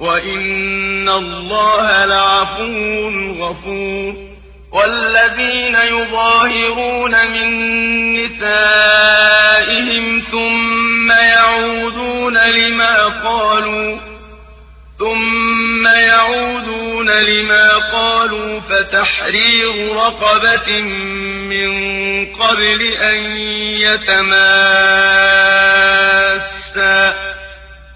وإن الله لعفو غفور. والذين يظاهرون من نسائهم ثم يعودون لما قالوا ثم يعودون لما قالوا فتحرير رقبة من قبل أن يتماسا.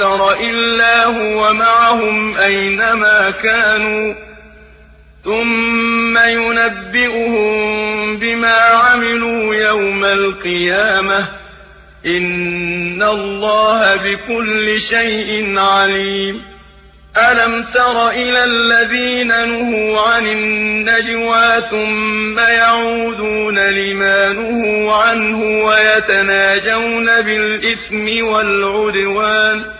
أكثر إلا هو معهم أينما كانوا ثم ينبئهم بما عملوا يوم القيامة إن الله بكل شيء عليم. ألم تر إلى الذين نهوا عن النجوى ثم يعودون لما نهوا عنه ويتناجون بالإثم والعدوان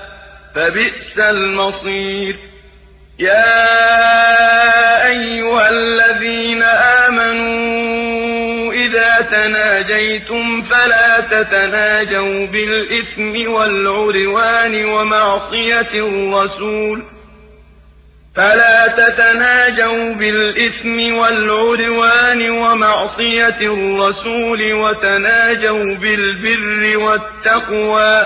فبئس المصير. يا أيها الذين آمنوا إذا تناجيتم فلا تتناجوا بالإثم والعدوان ومعصية الرسول. فلا تتناجوا بالإثم والعدوان ومعصية الرسول وتناجوا بالبر والتقوى.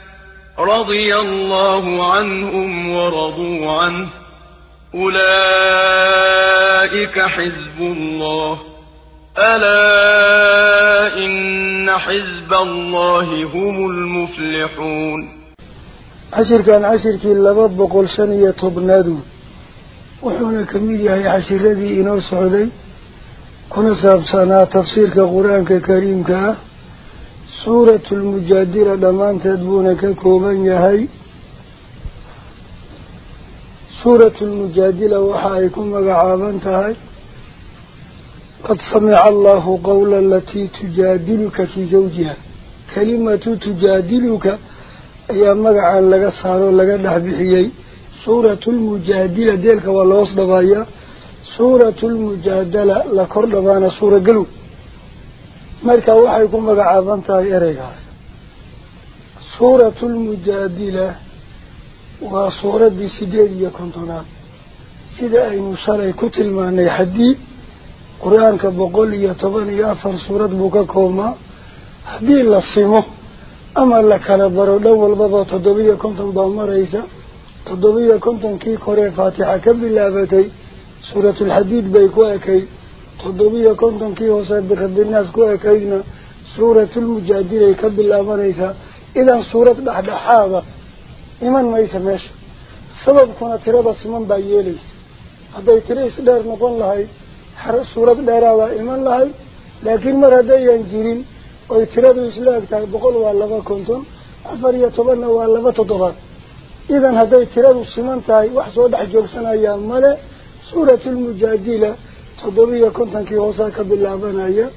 رضي الله عنهم ورضوا عنه. أولئك حزب الله. ألا إن حزب الله هم المفلحون. عشر كان عشر كي لباب قول شنية تبنادو وحونا كميدي هاي عشر الذي إنو سعودي. كنا سابسانا تفسير كقرآن كريم سورة المجادلة لمان تدبون كوبان يهي. سورة المجادلة وحايكم مقعابان تهي. قد سمع الله قول التي تجادلك في زوجها. كلمة تجادلك أي مقعا لغا صاروا لغا نحبحيي سورة المجادلة ديلك والله أصدقائيا سورة المجادلة لكر لبانا سورة قلو مركا وحيكم مقعابان تهي إريقاس سورة المجادلة وصورة دي سيدية كنتنا سيدة أي مشاري كتل ماني حديد qur-aanka boqol iyo toban iyo afar suurad buu ka koobmaa haddii la simo ama la kala baro dhan walbaba toddobiyo konton baa maraysa toddobiyo kontonkii koree faatixa ka bilaabatay suuratulxadiid bay ku ekayd toddobiyo kontonkii hoose birabinaas ku ekaydna suuratulmujaadilay ka bilaabanaysaa idan suurad dhexdhexaada iman maysa meesha sababkuna tirada siman baa yeelaysa hadday tiro isdheer noqon lahayd suurad dheeraadaa iman lahay laakiin mar haddayan jirin oy tiradu isla eg tahay boqol waa laba konton afar iyo tobanna waa laba toddobaad idan hadday tiradu siman tahay wax soo dhex joogsanayaa male suuratulmujaadila تضبية كنتن كي وصاك باللعبان هيا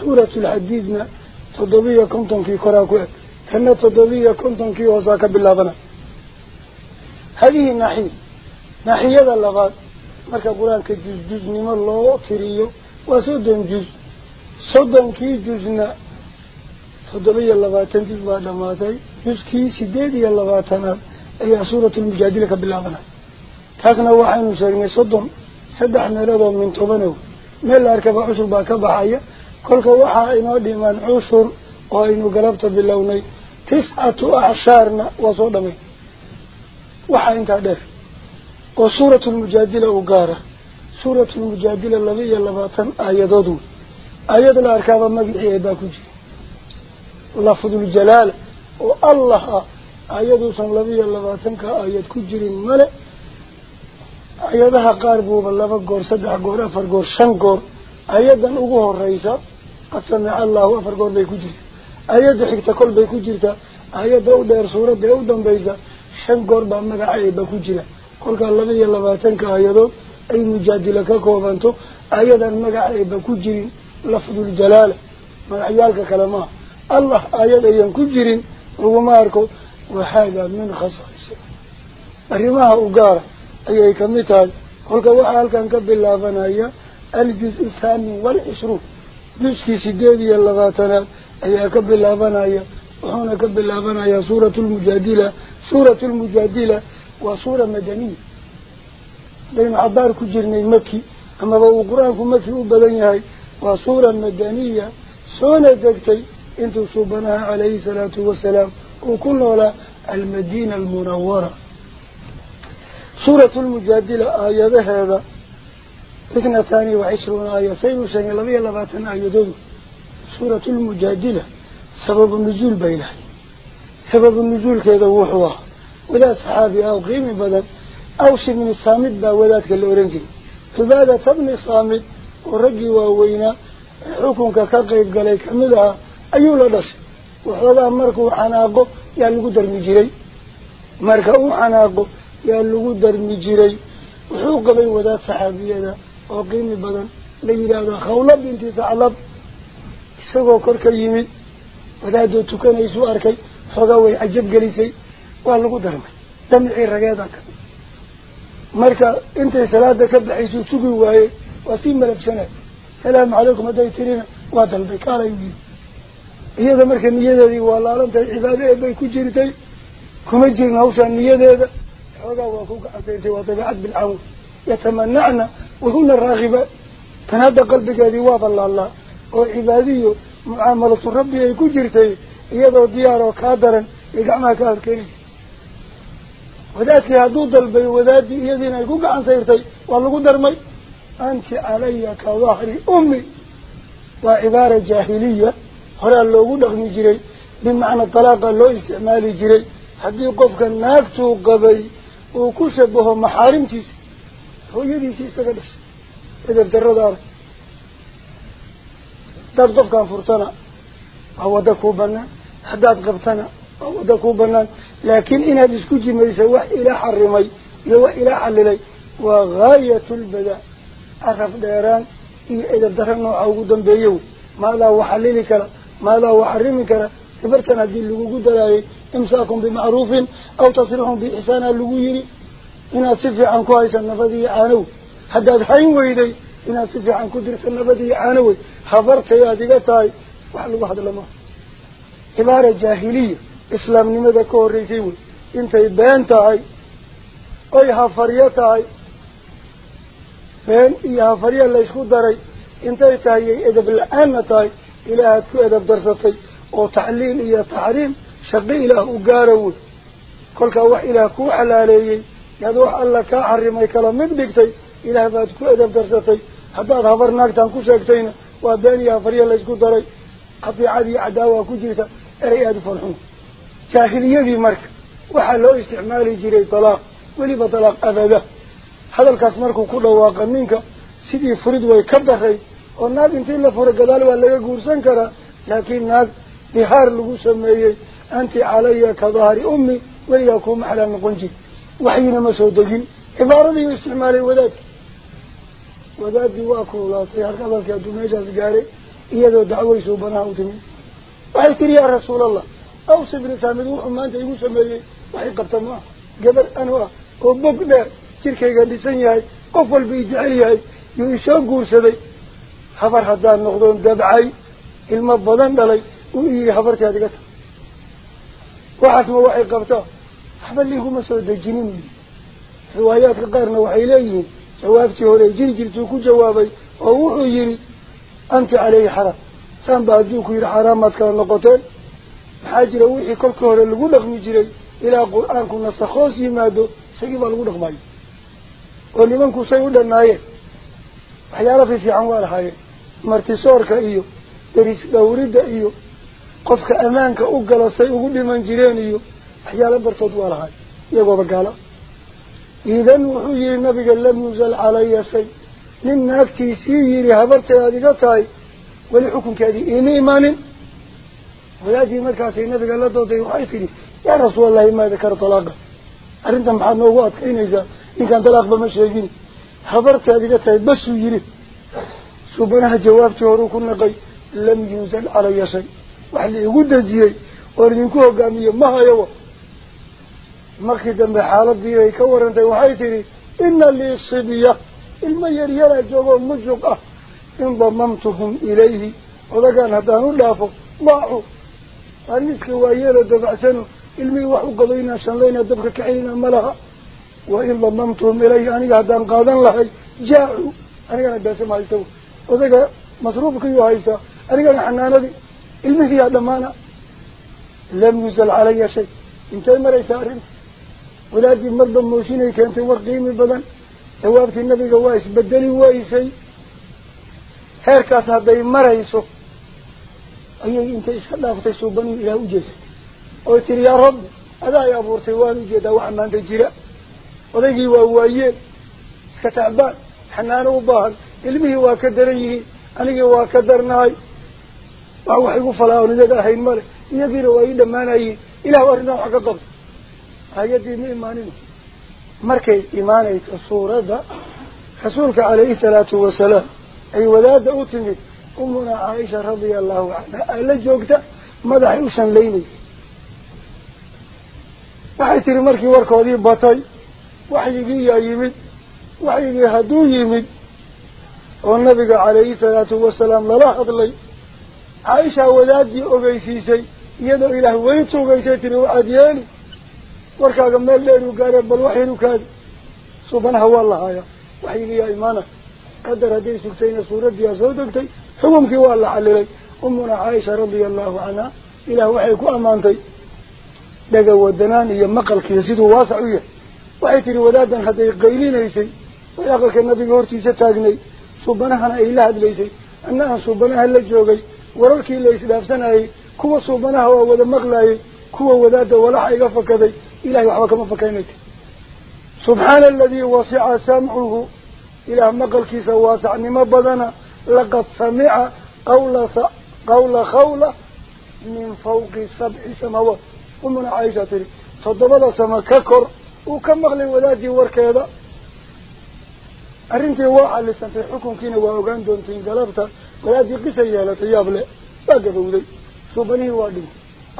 سورة الحديد تضبية كنتن كي كراكوة. تنة تضبية كنتن كي وصاك باللعبان هذه ناحية نحية اللغات. مركا قولان كجز جز نما الله تريو. وصدن جز. صدن كي جزنا تضبية اللغات. جز بعد ما تاي. جز كي سديدي اللغاتنا. إيه سورة المجادلة باللعبان تاكنا واحد نسرين صدن سدح ميلاده من طبنه ميلا اركب عشر باكا بحايا كلك وحا انو ديمان عشر وانو قلبت باللوني تسعة أعشارنا وصودمي وحا انت عدف وصورة المجادلة وقارة سورة المجادلة اللذي يلباتا آيادادو آيادنا اركابا مبيعي باكوجي لفظ الجلال والله آيادو صن لذي يلباتا كآياد كجر الملأ aayadaha qaar buuba laba goor saddex goor afar goor shan goor aayadan ugu horeysa qad samica allahu afar goor bay ku jirta aayadda xigta kol bay ku jirtaa aayadda u dheer suuradda ee u dambaysa shan goor baa magaca eeba ku jira kolkaa laba iyo labaatanka aayadood ay mujaadila ka koobanto aayadan magaca eeba ku jirin lafduljalaala magacyaalka kale maaha allah aayad ayan ku jirin laguma arko waxaadaa min khasaisa arrimaha u gaara أي كمثال كل واحد كان قبل الله فنا الجزء الثاني والعشرون. جزء سديد يلا غاتنا أي قبل الله فنا يا وهنا قبل الله فنا سورة المجادلة سورة المجادلة وسورة مدنية. بين عبار كجرني مكي أما هو قرآن مكي وبدني هاي. وسورة مدنية سونا دكتي انتو صوبناها عليه الصلاة والسلام. وكل ولا المدينة المنورة. سورة المجادلة آية هذا إثنى ثاني وعشرون آية سين وسين لبي الله باتنا يدود سورة المجادلة سبب النزول بينه سبب النزول كذا وحوا ولا صحابي أو غيم بدل أو شيء من الصامد ده ولا تكل أورنجي فبعد تبني صامد ورجي ووينا حكم كقريب قليك ملها أيو لدش وحوا مركو عناقو يعني قدر مجري مركو عناقو qabay wadaad saxaabiyada oo qiimi badan la yidhaahdo khawla binti thaclab isagoo kor ka yimid wadaadoo tukanaysuu arkay xoogaa way cajab gelisay waa lagu darmay damcii rageeda ka marka intay salaada ka baxaysuu sugi waayey waa sii malabsanay salaamu calaykum hadday tirina waa dalbay kaalayu yiri iyada marka niyadeedii waa laalantahay cibaado eebay ku jirtay kuma jirin hawshaan niyadeeda حوضه وكوك عزيزي وطبعات بالعمر يتمنعنا وهنا الراغبة تنادى قلبك هذه واضى الله الله. وعبادية معاملة ربي يكون جرتي. يضو ديار وكادرا يقعما كان كريم. وذاتي هدود البي وذاتي يذين يقع عن سيرتي. والله قدر مي أنت علي كظهر أمي. وعبارة جاهلية. هنا اللو قدق جري. بمعنى طلاق اللو استعمالي جري. حد يقف كان قبي. Hooyadiisii isaga dhashay edeb darada arag haddaad qofkaan furtana waa wadda kuu banaan haddaad qabtana waa wadda kuu banaan laakiin inaad isku jimaysa wax ilaa xarimay iyo wax ilaa xalilay waa gaayatulbadaa araf dheeraan iyo edeb dara nooca ugu dambeeye wey maadaa waxalili kara maadaa waxarimi kara gabartan haddii lagugu daraayay إمساكم بمعروف أو تصريحهم بإحسان اللغيري أنا أصفح عن كويس النفذي عانو حتى أدحين ويدي. أنا أصفح عن كدرس النفذي عانو حفرت يا ديكتاي وحلو واحد لما عبارة جاهلية. إسلام نمدى كوريسيوي إنتي بانتاي أي حفريتاي. فان إيا حفرية اللي يشكو داري. إنتي تاي إدب بالآن تاي. إلى كو إذا بدرستي وتعليل إيا تعريم. Wax alla kaa xarimay kala mid dhigtay ilaah baad ku edab darsatay haddaad habar naagtan ku sheegtayna waa been iyo hafaryo laysku daray qatiicad iyo cadaawa ku jirta erey aada u falxun jaahiliyadii marka waxaa loo isticmaali jiray dalaaq weliba dalaaq abada hadalkaas markuu ku dhawaaqa ninka sidii furid way ka daray oo naag intii la fura gadaal waa laga guursan karaa laakiin naag bihaar lagu sameeyey calaya ka dahri ummi weligaa kuuma xalaal noqon jiri waxyina ma soo degin cibaaradii u isticmaalay wadaadki wadaadii waa kuulaatay halka hadalkii hadduu meeshaas gaaray iyadoo dacwaysuu banaha u timid waxay tiri yaa rasuulallah aws ibni saamid wuxuu maanta igu sameeyey waxay qabta ma ah gabar anu ah oo bog dheer jirkayga dhisan yahay qof walba i jecel yahay soo dejinin riwaayaadka qaarna waxay leeyihiin jawaabtii hore jiri jirtuu ku jawaabay oo wuxuu yidhi anti caleyhi xaraam saan baa adduunku yidhi xaaraamaad kala noqoteen maxaa jira wixii kolka hore lagu dhaqmi jiray ilaa qur-aanku nasakhoos yimaado isagii baa lagu dhaqmayo oo nimanku say u dhanaayeen waxyaala fiifiican waa lahaayeen martisoorka iyo deris dhawridda iyo قفك أمانك أقل سيقول لمن جرينيو حيالة برطوة لها يقوى بقالة إذن وحي النبي لم يزل علي سي لنك تسيري هبرت هذه قطعي ولحكم كذي إني إيمان ويأتي مركاسي النبي قال لدو دي وحيطني يا رسول الله ما ذكر طلاقه أرنت محمد نوات كين إذا إن كان طلاق بمشيقين هبرت هذه قطعي بس يجري سبحانه جواب تهروكو النقي لم يزل علي شيء oon idinku hogaamiye ma hayowa markii dambe xaaladii bay ka warantay waxay tidhi ina lii sibya ilmo yaryaraa joogoo musuq ah in damamtuhum ilayhi odagaan haddaan u dhaafo daacu waa niska waayeeloo dabacsano ilmihii wax u qabaynaa shanlaynaa dabka kaxaynaa ma laha wa in damamtuhum ilayhi aniga haddaan qaadan lahay jaacu anigana beesama haysta odaga masruufkiiyuu haystaa anigana xanaanadii mooshinay keentay war qiimi badan jawaabtii nabiga waa isbedeli waysay heerkaas hadday marayso ayay intay iska dhaaftay suubanihi ilaah u jeesatay oo tiri yaa rabbi adaa i abuurtay waan ujeedaa waxa maanta jira odaygii waa waayeen iska tacbaan xanaano u baahan ilmihii waa ka daran yihiin anigii waa ka darnahay iyaga ahayn male iyagiina waa ii dhammaanayeen ilahu arrintan wax ka qabto hay-addii ma imaanino markay imaanayso suuradda rasuulka calayhi salaatu wasalaam ay wadaadda u timid umunaa caaisha radia allahu canha ala joogta madaxay u shanlaynaysa waxay tiri markii warkoodii batay waxyigii yaa yimid waxyigii hadduu yimid oo nabiga calayhi salaatu wasalaam lala hadlay waxaad yeeli warkaaga meel dheer u gaaree bal waxyanu kaadi subanaha waa lahaayaa waxyigiyaa imaana qadar hadday sugtayna suuraddiiaa soo degtay xukumkii waa la xalilay umuna caaisha radia allahu canha ilaah waxay ku ammaantay dhaga wadanaan iyo maqalkiiya siduu waasac u yahay waxay tihi wadaadan hadday qaylinaysay way aqalka nabiga hortiisa taagnay suubanahana ay la hadlaysay anna aan suubanaha la joogay wararkii la isdhaafsanayay kuwa suubanaha waa wada maqlayay kuwa wadaada walaxa iga fakaday ilahay waxba kama fakaynayta subxaana aladii wasica samcuhu ilaah maqalkiisa waasacnimo badana laqad samica qawla qawla khawla min fawqi sabci samawaat umuna caaisha tiri toddobada sama ka kor uu ka maqlay wadaadii warkeeda arrintii waa xalisantay xukunkiina waa ogaan doontiin galabta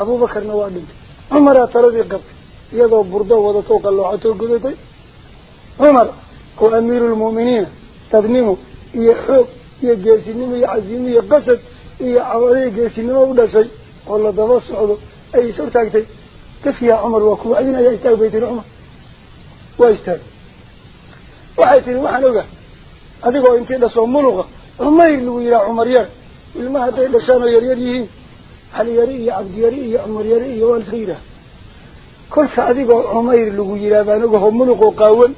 abuubakarna waa dhintay cumaraa taladii qabtay iyadoo burdo wadatoo qallooxatoo gudatay cumar oo amiiruulmu'miniina dadnimo iyo xoog iyo geesinimo iyo casiimo iyo qasad iyo cawaday geesinimo u dhashay oo la daba socdo ay is hortaagtay gafiyaa cumar waa kuwa adin ayaa istaag bay tiri cumar waa istaag waxay tihi waxaan ogaa adigoo intii dhasoo muluqa iyo cabdiyari iyo cumar yari iyo waa liska yidhaha kolka adigoo cumayr lagu yihaha baan ogaho muluqoo qaawan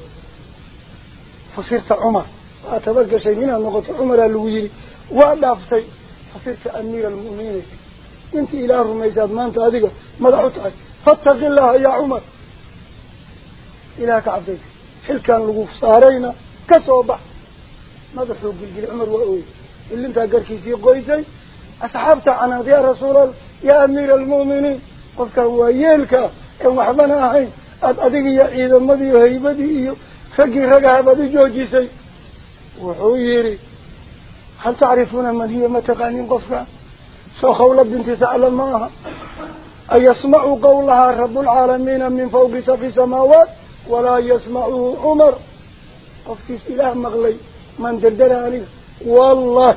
fasirta cumar waa tabagashay ninaad noqoto cumaraa lagu yidhi waa dhaaftay fasirta amiira almu'miniina intii ilaah rumaysaad maanta adiga madax u tahay fattaqi illaha yaa cumar ilaah ka cabsaysa xilkaan lagu saarayna ka soo bax مدح وقلقي عمر وقوي اللي انت قرك يسي قويسي أصحابت عنا يا رسول يا أمير المؤمنين. قلت هو أيالك يا محبنا أحي أدقي يا عيد المدي وهي بديئي فقي رقها بدي جوجيسي وحويري هل تعرفون من هي؟ متقانين قفا سو خولة بنت سألم معها أن يسمعوا قولها رب العالمين من فوق سفي سماوات ولا يسمعوا عمر. قفتس إله مغلي. من دلدلاني والله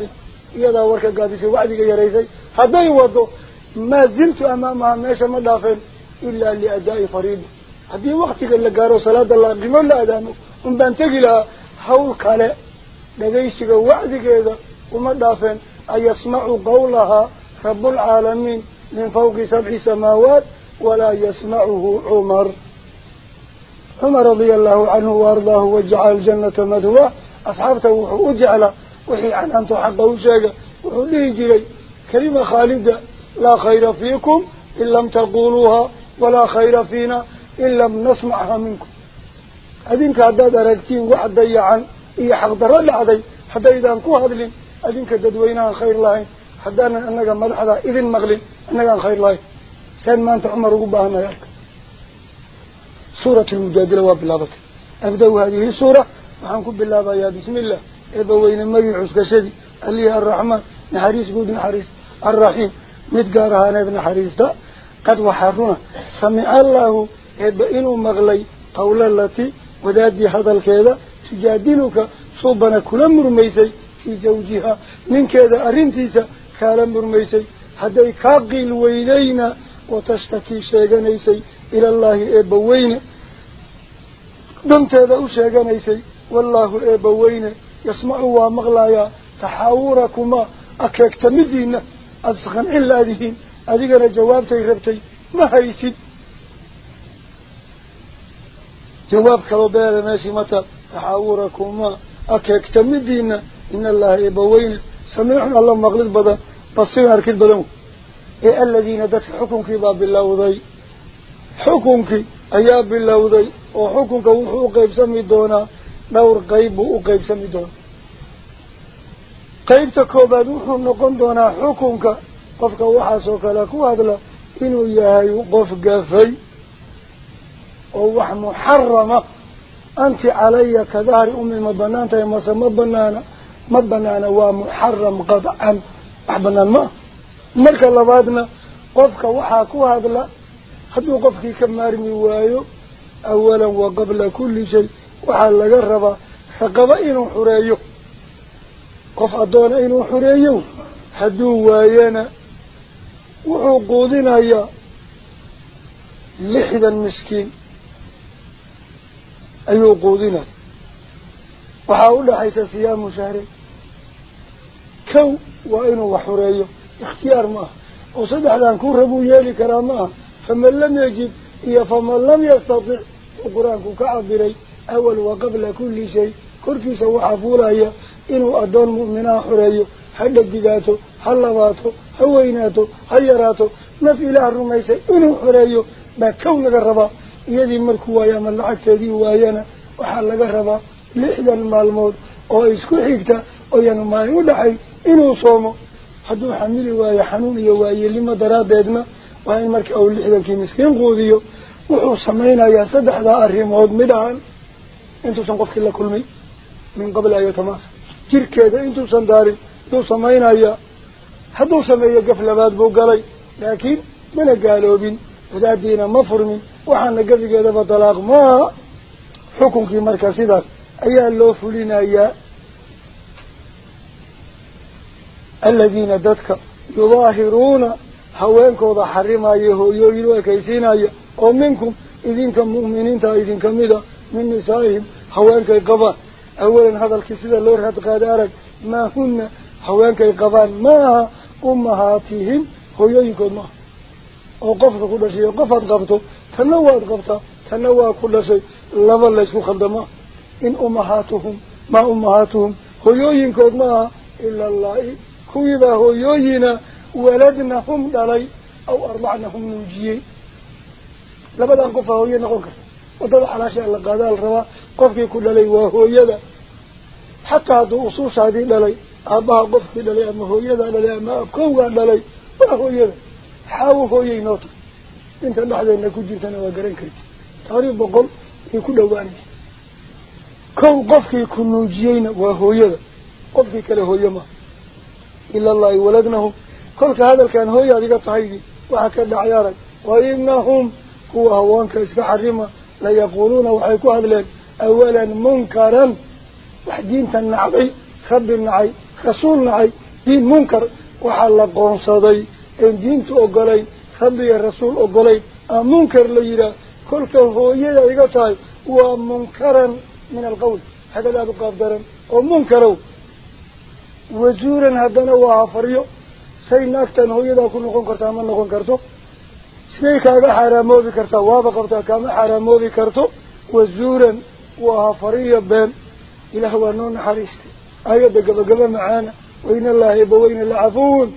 إذا ورك قادسي وعدك يا رئيسي هذا يوضو ما زلت أمامها ماشا مدافين إلا لأداء فريد. حتى وقتك اللي قارو صلاة الله بمن لا أدامه لها بنتقل حولك لديسك وعدك إذا ومدافين أن يسمع قولها رب العالمين من فوق سبع سماوات ولا يسمعه عمر. عمر رضي الله عنه وأرضاه وجعل الجنة مدوى أصحابته وحوجة على وحي عن أنت حقه وشاقة وحوليه جلي كلمة خالدة لا خير فيكم إن لم تقولوها ولا خير فينا إن لم نسمعها منكم. أذين كعداد أردتين وعد ديعا إيا حق درى لعدي حتى إذا أنكو هذلين أذين كددوينها خير الله حتى أنك ملحظة إذن مغلين أنك خير الله سين ما أنت عمر قباهنا يارك سورة المجادلة وابلابة أبدأوا هذه السورة waxaan ku bilaabayaa bismi illah eebaweyne magii cuskashadii alihi arraxmaan naxariis guud naxariis arraxiim mid gaar ahaaneed naxariista qad waxaa runa samica allaahu eeba inuu maqlay qawla lati wadaadii hadalkeeda tujaadiluka suubana kula murmaysay fii zawjiha ninkeeda arrintiisa kaala murmaysay hadday kaa qiil weydayna watashtakii sheeganaysay ilallaahi eebbaweyne danteeda u sheeganaysay والله إبوين يسمعوا مغلايا تحاوركما أكاك تمدين أسخن إلا ذهين. أذيقنا جوابتي غبتي ما هيسد جوابك وبيل ماشي متى؟ تحاوركما أكاك تمدين إن الله إبوين سمعنا الله مغلد بدا. بصير أركيد بدمو إي الذين دات حكمك باب الله وضي. حكم حكمك أياب بالله وضي. وحكمك وحوق يبسمي الدونا دور قيب وقيب سميدون قيب تكوبا دوحو نقوم دونا حكمك. قفك وحاسوك لكو هذلا إنو ياهي وقف قفي. ووح محرمة. أنت علي كذاري أمي مبنانة يمسى مبنانة مبنانة ومحرم قضعا أحبنا الماء ملك الله بادنا قفك وحاكو هذلا خدو قفك كماري ميوايو أولا وقبل كل شيء. وعلى الجربة حقبة إنه حريه قف عدون إنه حريه حدو ويانا وعقودنا يا لحد المسكين أي وقودنا وحاول حيس سيام شهري كو وإنه وحريه اختيار ما وصدح لأنكون ربو يالي كرامها فمن لم يجد إيا فمن لم يستطع القرآن كعبيري أول وقبل كل شيء كركيس وحفولايا إنه أدون مؤمنا حريو حد الدقاتو حلواته هويناته هيراته نفي إله الرميسي إنه حريو ما كون الربا يدي مركوا يا من لعكتدي وايانا وحال الربا لحدا المالمود oo isku xigta oo yanu maalin u dhaxay inuu soomo hadduu xamili waayo xanuun iyo waayelimo daraaddeedna waa in marka uu lixdankii miskiin quudiyo wuxuu samaynayaa saddexdaa arrimood midhaan انتو سنقف كل كل من من قبل ايو تماس جير كده انتو سنداري دو سمين ايا حدو سمين يقف لباد بو قلي لكن من قالوا بين هذا دينا مفرم وحان نقف كده بطلاق ما حكم في مركز ذات ايا اللو فلين ايا الذين دتك يظاهرون حوينك وضا حرم ايهو يويلوه كيسين ايا ومنكم إذن كم مؤمنين تا إذن كم إذا من نسائهم حوانك القضاء أولا هذا الكسيدة اللورة قد أرد ما هن حوانك القضاء ما أمهاتهم هو يقول ما. وقفت كل شيء وقفت قفته تنوات قفته تنوات كل شيء. لما الله يسكو خدمه إن أمهاتهم ما أمهاتهم. هو يوين كودما إلا الله. كويبا هو يوين ولدنهم دلي أو أرضعنهم نوجيه لبدأ قفة هو يوين ينقل وطبع على شيء اللي قادة الروا قفكي كل لي وهو يدا. حتى هذا أصوص هذه للي أباها قفكي للي أما هو يدا للي أما أبكوا للي وهو يدا. حاوه ينطر إنت اللحظة انك جيت أنا وقرين كريت. تاريب بقل يكون لواني كون قفكي كنو جينا وهو يدا. قفكي كلا هو يما. إلا الله ولدنه. كل هذا كان هو يدا تحيدي وحكا لعيارك وإنهم هو هوان إسكا حريمه rabbi nacay rasuul nacay diin munkar waxaa la qoonsaday een diintu ogolayn rabbi iyo rasuul ogolayn aa munkar la yidhaah kolka hooyada iga tahay waa munkaran min alqawl hadal aada u qaab daran oo munkarow wazuuran haddana waa hafaryo say naagtan hooyadaa ku noqon kartaa ma noqon karto شيكا ذا حرامو بكرتا وابقبتا كما حرامو بكرتا وزورا وهافريا بان إله ونون حريست آيات قبل قبل معانا وإن الله بوين العفون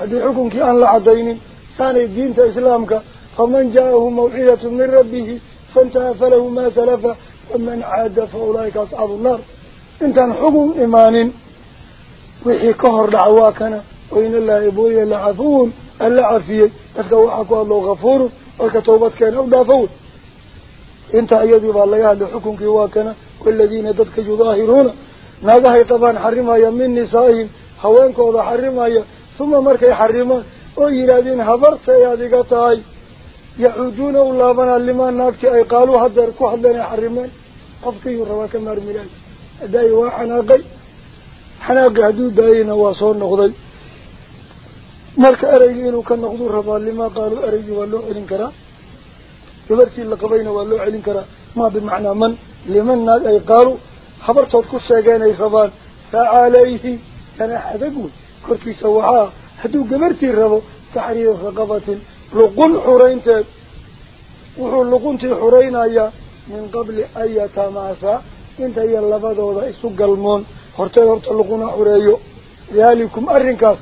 هذا حكم كأن لعضين ثاني الدين تإسلامك فمن جاءه موحية من ربه فانتهى فله ما سلف ومن عاد فأولئك أصعب النار. إنت حكم إيمان وحي كهر دعواكنا وإن الله بوين العفون ألا عفية لك وحكوا الله غفور ولك توبت كان أو دافور انت أيضي بالله لحكم كواكنا والذين ددك جظاهرون ماذا طبعا حرمها من نسائهم. هوانك وضا حرمها ثم مرك يحرمها. ويلادين هبرت يا ديكتاي يعودون أولابنا لما ناكت أي قالوا هدركوا حدنا يحرمين قفكي رواك مرملان داي وإحنا قي. حنا قهدو داينا واصورنا غضي marka ereygii inuu ka noqduu rabaa limaa qaaluu ereygii waa loo celin karaa gabartii la qabayna waa loo celin karaa maa bimacnaa man liman naag ay qaalu habartood ku sheegeen ay rabaan fa calayhi kana xadag wey korkiisa waxaa hadduu gabartii rabo taxriiru raqabatin luqun xuraynteed wuxuu luquntii xuraynayaa min qabli an yatamaasaa intaya labadooda isu galmoon horteed horta luquna xureeyo daalikum arrinkaas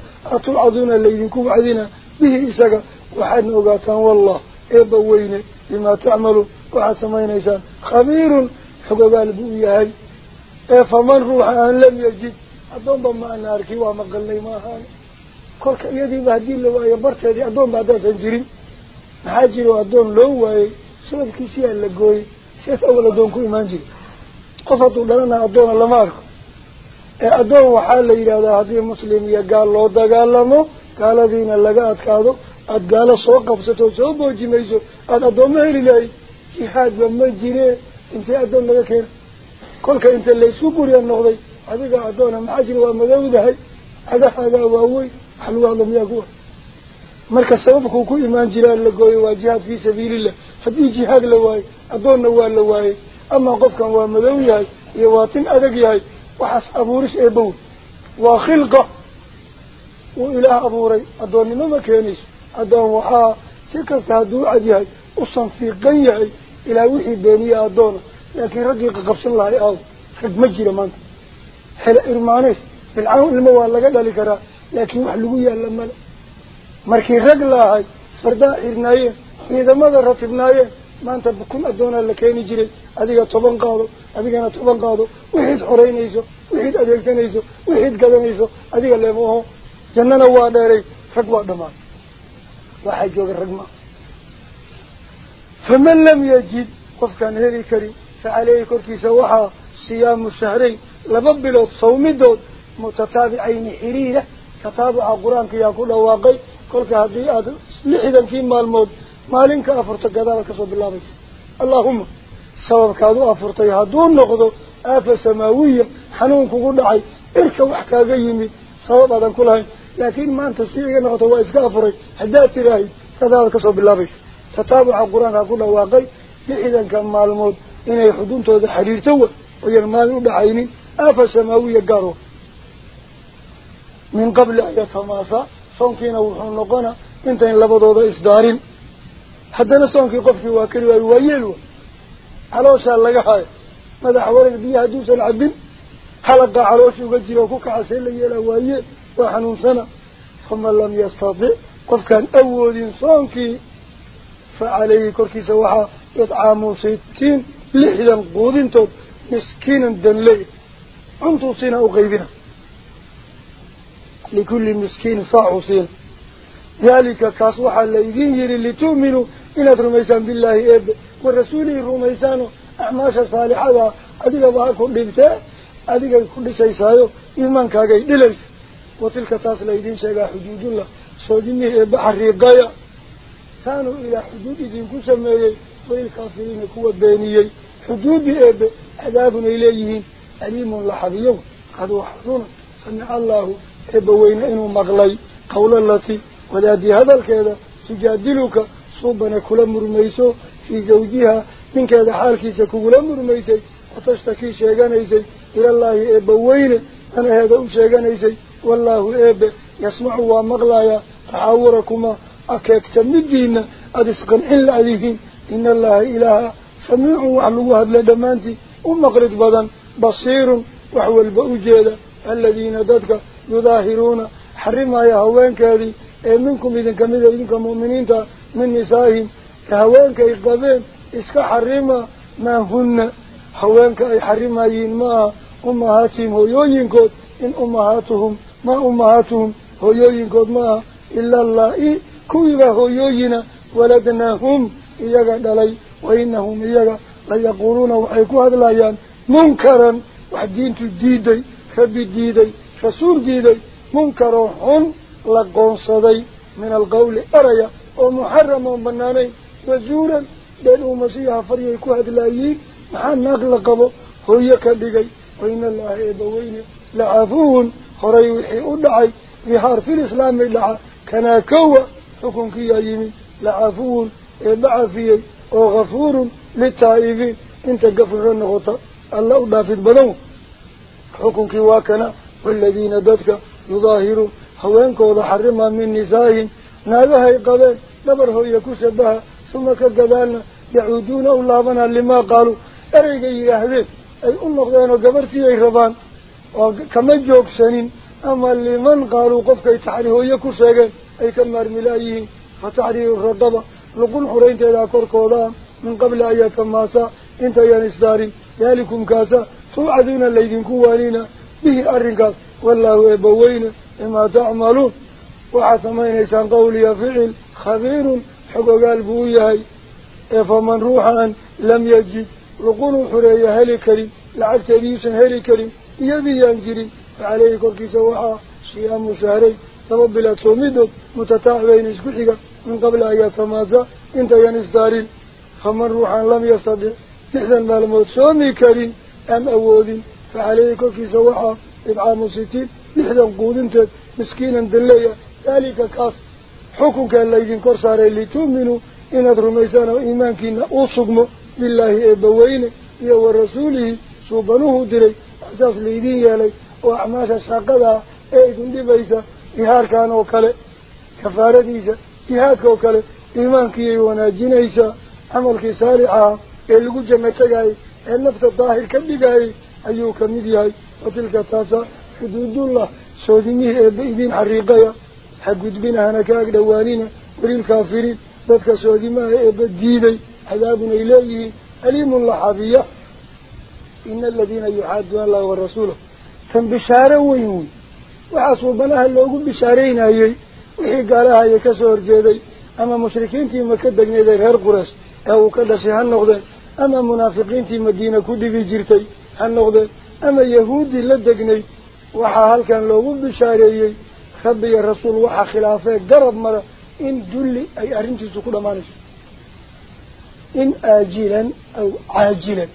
eebba weyne bimaa tacmaluun waxaad samaynaysaan khabiirun xogogaal buu yahay ee faman ruuxa aan lam yajid addoonba ma ana arki waa maqalnay ma ahaan kolka iyadiiba haddii la waayo barteedii addoonba haddaasan jirin maxaa jiro addoon loo waayey sababkiisiyaa la gooyey sidaas awal addoon ku imaan jiri qof hadduu dhalana addoona lama arko laga adkaado aada gaalo soo qabsato soo boojimayso aada addoommo heli lahay jihaadba ma jire intee addoon laga keena kolka inta laysku guriya noqday adiga addoona maxaa jira waa madowdahay cagahaagaa waaweyn wax lagu hadlo miyaa kuwa marka sababkuu ku imaan jiraa la gooyo waa jihaad fii sabiilillah haddii jihaad la waayo addoonna waa la waayey amaa qofkan waa madow yahay iyo waa tin adag yahay addoonnimo ma keenayso addoon waxaa si kasta hadduu cad yahay u sanfiiqan yahay ilaa wixii beeniye addoona laakiin raggii qaqabsan lahay aaw rag ma jira maanta hele irmaaneys bilcaan ilmo waa laga dhali karaa laakiin wax lagu yaalla male markii rag laahay fardaa xirnaayeen ciidamada ratibnaayeen ما أنت بكون أدونا لكين يجري أديك طبان قادو أديك أنا طبان قادو وحيد حرين يزو وحيد أديك تين وحيد قدم يزو أديك اللي موهو جنة نواء داري فقوة دمان واحد جوغ الرقم فمن لم يجد وفكا نهري كريم فعليه كوركي سواحا صيام الشهري لببلو صوم دود متتابعين حريرة تتابع قرآن كياكو لواقي كوركي هذه هذا لحدا في مال موت مالينك أفرط قدر كسب الله بس اللهم سبب كذو أفرط يهدو النقض آفة سماوية حنونك قد عي اركوا حكا قيمي سبب هذا كله لكن ما أنت سيئة نقطة وإسك أفرط حدات إلهي كذلك كسب الله بس تتابع القرآن كله واقعي. بحيدا كان معلومات إنه يخدون تهذا حرير توه. ويرمانوا بعيني آفة سماوية قارو. من قبل أن يتماسى صنفين وحن لقنا انتين لبضوا ذا إصدارين. حتى نصونك في واكل ويويل حلوشا لقاها ماذا حوالك بيها جوسا العبين حلقا حلوشي وقجي وكوكا عسين ليلا ويويل وحنون سنة ثم لم يستطيع قفكا أول صونك فعليه كركي سواحا يطعم ستين لحدا قوضين توب مسكين دلي أنتو سنة وغيبنا لكل مسكين صاع سين ذلك كاسوحا ليذين يري لتؤمنوا inaad rumaysaan billaahi eebe wa rasuulihi rumaysaano acmaasha saalixada adigaba ha ku dhibtee adigay ku dhisaysaayo iimaankaagay dhilaysa wa tilka taas laydin sheegaa xuduudullah soodimihii eebbe xariiqaya saanuu ilaa xuduud idinku sameeyey wailkaafiriina kuwa beeniyey xuduuddii eebe cadaabun ay leeyihiin aliimun laxadiyow qad waxruna samica allaahu eebba weyne inuu maqlay qawla lati wadaadii hadalkeeda tujaadiluka kula murmayso fii zawjiha ninkeeda xaalkiisa kugula murmaysay watashtakii sheeganaysay ilallaahi eebba weyne anaheeda u sheeganaysay wallaahu eebe yasmacu waa maqlayaa taxaawurakuma akeegta midiina aada isqancin la-dihiin ina allaha ilaaha samiicun wax lagu hadla dhammaantii u maqlid badan basiirun wax walba u jeeda aladiina dadka yudaahiruuna xarimaya haweenkeedii إيه منكم إذا كمذا إذنك مؤمنين من نسائهم. كهوانك إقبابين إيه إسكا حريما ما هن. حوانك أي حريما ينما أمهاتهم هو يوينكوت إن أمهاتهم ما أمهاتهم هو يوينكوت ما إلا الله. إي كويبا هو يوين ولدناهم إياغا دلي وإنهم إياغا ليقولون وحيكو هذا الأيام منكرا وحدين تجديدي ديدي فسور ديدي. منكرا حن لقون صدي من القول أريا ومحرم ومناني وزورا لأنه مسيحة فريه كهد لايين محان نغلق بو هو يكالدقي وإن الله إبوين لعفوهن خريو الحيود دعي بحار في الإسلام إلا كان كوا حكم كي أييني لعفوهن إبعفيه وغفور للتائفين انت قفل النغطة الله لا في حكم كي كواكنا والذين ذاتك يظاهرون haweenkooda xarimaa min nisaa'ihim naagahay qabeen dhabar hooya ku shabaha suma ka gadaalna yacuuduuna u laabanaa limaa qaaluu ereygay yidhaahdeen ay u noqdeen oo gabartii ay rabaan oo kama joogsanin ama liman qaaluu qofkay taxri hooye ku sheegeen ay ka maarmilaayihiin fa taxriiru raqaba luqun xuraynteedaa korkoodaa min qabli an yatamaasaa intayaan isdaarin daalikum kaasa tuucaduuna laydinku waanina bihi arrinkaas wallaahu eebbaweyne bimaa tacmaluun waxaad samaynaysaan qawliya ficil khabiirun xog ogaal buu u yahay ee faman ruuxaan lam yajid luqunuu xureeya heli karin lacagteediiuusan heli karin iyadiiyaan jirin fa caleyhi korkiisa waxaa siyaamu shahrayn laba bilaad soomidood mutataacibayna isku xiga min qabli an yatamaasa intayan isdaarin faman ruuxaan lam yastadic lixdan maalmood soomi karin aan awoodin fa daalika kaas xukunkaa laydin kor saaray litu'minuu inaad rumaysaan oo iimaankiina uu sugmo bilaahi eebbaweyne iyo wa rasuulihi suubanuhu diray waxsaas laydin yeelay oo acmaasha shaaqada ah ee idin dhibaysa jihaarkan oo kale kafaaradiisa jihaadka oo kale iimaankiiyay wanaajinaysaa camalkii saalixaha ee lagu janno tagaayay ee nafta daahir ka dhigayay ayuu ka mid yahay watilka taasa حدود الله سودينيه بإذن عريقيا حقود بنا هنكاك دوانين وللكافرين ذاتك سودينيه بالديني حذاب إليه أليم الله حبيا إن الذين يحادون الله ورسوله تم بشارة ويون وحصوبنا هلوغوا بشارين أيي وحي قالها يكسور جيدي أما مشركين في مكدقنا ذي غير قرس أو كدسي هنغضي أما منافقين في مدينة كودي في جيرتي هنغضي أما يهودي لدقنا garab mara in dulli ay arrintiisu ku dhammaanayso in aajilan aw caajilan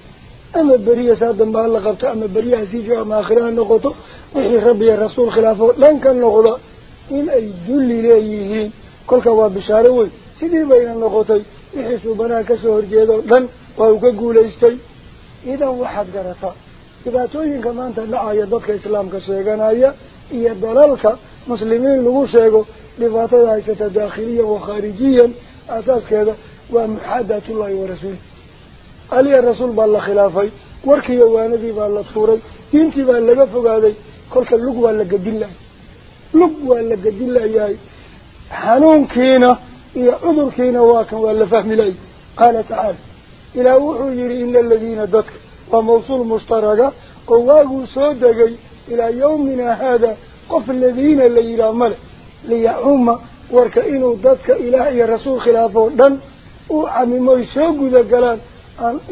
ama beriya saa dambe ha la qabto ama beriyaha sii jooga ama aakhira ha noqoto wixii rabbi iyo rasuul khilaafo dhan ka noqda in ay dulli leeyihiin kolka waa bishaaro weyn sidii bayna noqotay wixii suubanaha kasoo horjeedoo dhan waa uu ka guulaystay idan waxaad garataa dhibaatooyinka maanta dhacaya dadka islaamka sheeganaya iyo dalalka muslimiin lagu sheego dhibaatada haysata daakhiliyan wa khaarijiyan asaaskeeda waa muxaadaatullahi wa rasuuli aliya rasuul baa la khilaafay warkiiyo waanadii baa la tuuray diintii baa laga fogaaday kolka lug waa la gadin lahay lug waa la gadin layahay xanuunkiina iyo cudurkiina waa kan waa la fahmi lahay qaala tacaala ilaah wuxuu yihi ina aladiina dadka ilaa yawmina haada qof ladiina la yidhaah male liyaxuma warka inuu dadka ilaah iyo rasuul khilaafoo dhan u camimoy soo guda galaan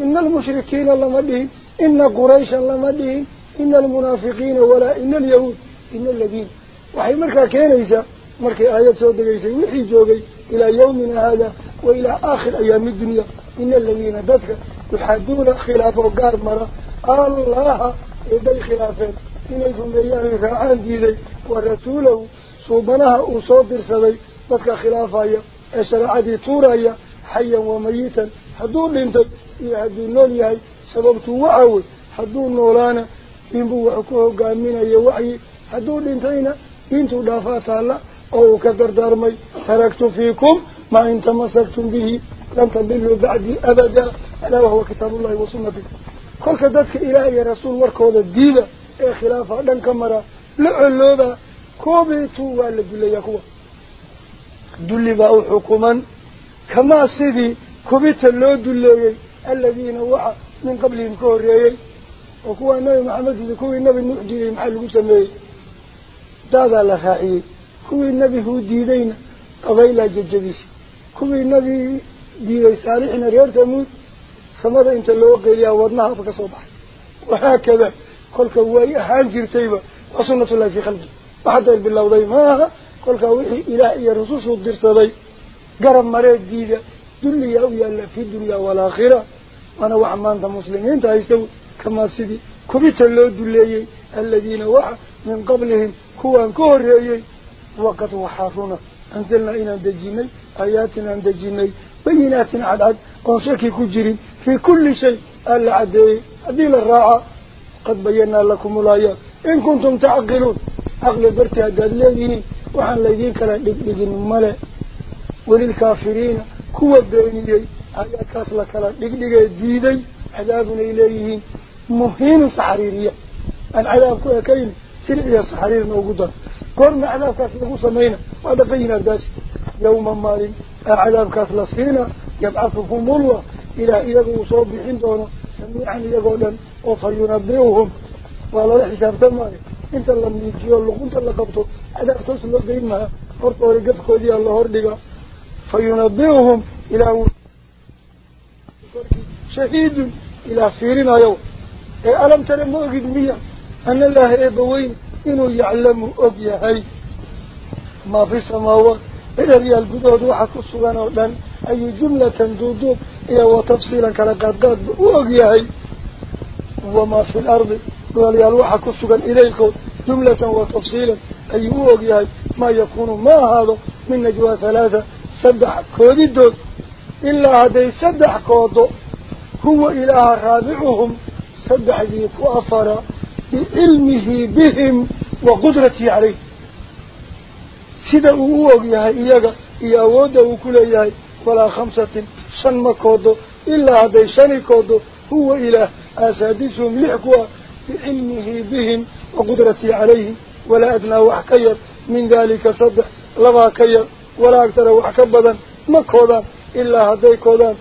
ina almushrikiina lama dhihin ina qurayshan lama dhihin ina almunaafiqiina walaa ina alyahuud ina aladiina waxay markaa keenaysaa markay aayad soo degaysay wixii joogay ilaa yawmina haada wa ilaa aakhir ayaami dunya ina aladiina dadka يحدون خلافه قار مرة. الله إذا خلافة. إنه مليان فرعان ديلي ورسوله صوبناها أصاب سبي بك خلافة أشرع دي توريا حيا وميتا. حدون هذه يهدون نوليهي سببت وعوي حدون نولانا. ينبو حكوه قام يا وعي. حدون لنتينا. انتو دافات الله. أو كدر دارمي. تركت فيكم ما انتمسكتم به. لم تبلوا بعدي أبدا. In tamasaktum bihi lan tadiluu bacdii abada alaa wahuwa kitaabullahi wa sunnati kolka dadka ilaah iyo rasuul warkooda diida ee khilaafa dhan ka mara la colooba koobitu waa la dullayaa kuwa dulli baa u xukuman kamaa sidii kubita loo dulleeyey aladiina waxa min qablihim ka horreeyey oo kuwaa nabi maxamed diiday kuwii nabi nuux سما ذا انت اللي وقع ليها وضناها فك صباح وهكذا قولك هوي احانجر تيبا وصنة الله في خلقه بعد بالله وضي ماها قولك إلى الهي رسوس الدرس ذي قرم مريد ديدا دلي اويا اللي في الدنيا والاخرة أنا وعمان تا مسلمين تا يستوي كما سيدي كبت اللي دلي الذين وحا من قبلهم كوان كوري يأي وقت وحارونا انزلنا اينا دجيني اياتنا دجيني بيناتنا عدد قوشكي كجيري في كل شيء. قال العدي هذه الراعة قد بينا لكم الآيات. إن كنتم تعقلون. عقل برتها قد لذين وحن لذين كلا لذين ملع وللكافرين كوة بيني. آيات أصلا كلا لذين ديدي. عذابنا إليه. مهين صحريرية العذاب كوية سريع صحرير موجودة. قرنا عذاب كاس لغوصة مينة وهذا بينا داش. يوما مالين العذاب كاس لصينا يبعثكم الله. Iyaga uu soo bixin doono jamiican iyagoo dhan oo fa yunabiuhum waa lala xisaabtamaayo inta la miijiyo luqunta la qabto cadaab toos loo geyn maha horta hore gafkoodiyaa la hordhiga fa yunabiuhum ilaah shahiidun ilaah fiirinayo ee alam tare ma ogid miya ana allaha eebbaweyn inuu yaclamu og yahay أي جملة دودود إياه وتفصيلا كالقادقات وقياهي وما في الأرض قال يالوحى كفتقا إليكم. جملة وتفصيلا أي وقياهي ما يكون ما هذا من نجوى ثلاثة. سدح كود الدود إلا هذا سدح كود هو إله رابعهم. سدح ذي كوافر بعلمه بهم وقدرتي عليه. سدعوا وقياهي إياه إياه ودعوا كل إياه bicilmihi bihim wa qudratii calayhim walaa adnaa wax ka yar min daalika saddex labaa ka yar walaa agtara wax ka badan ma koodaan ilaa hadday koodaan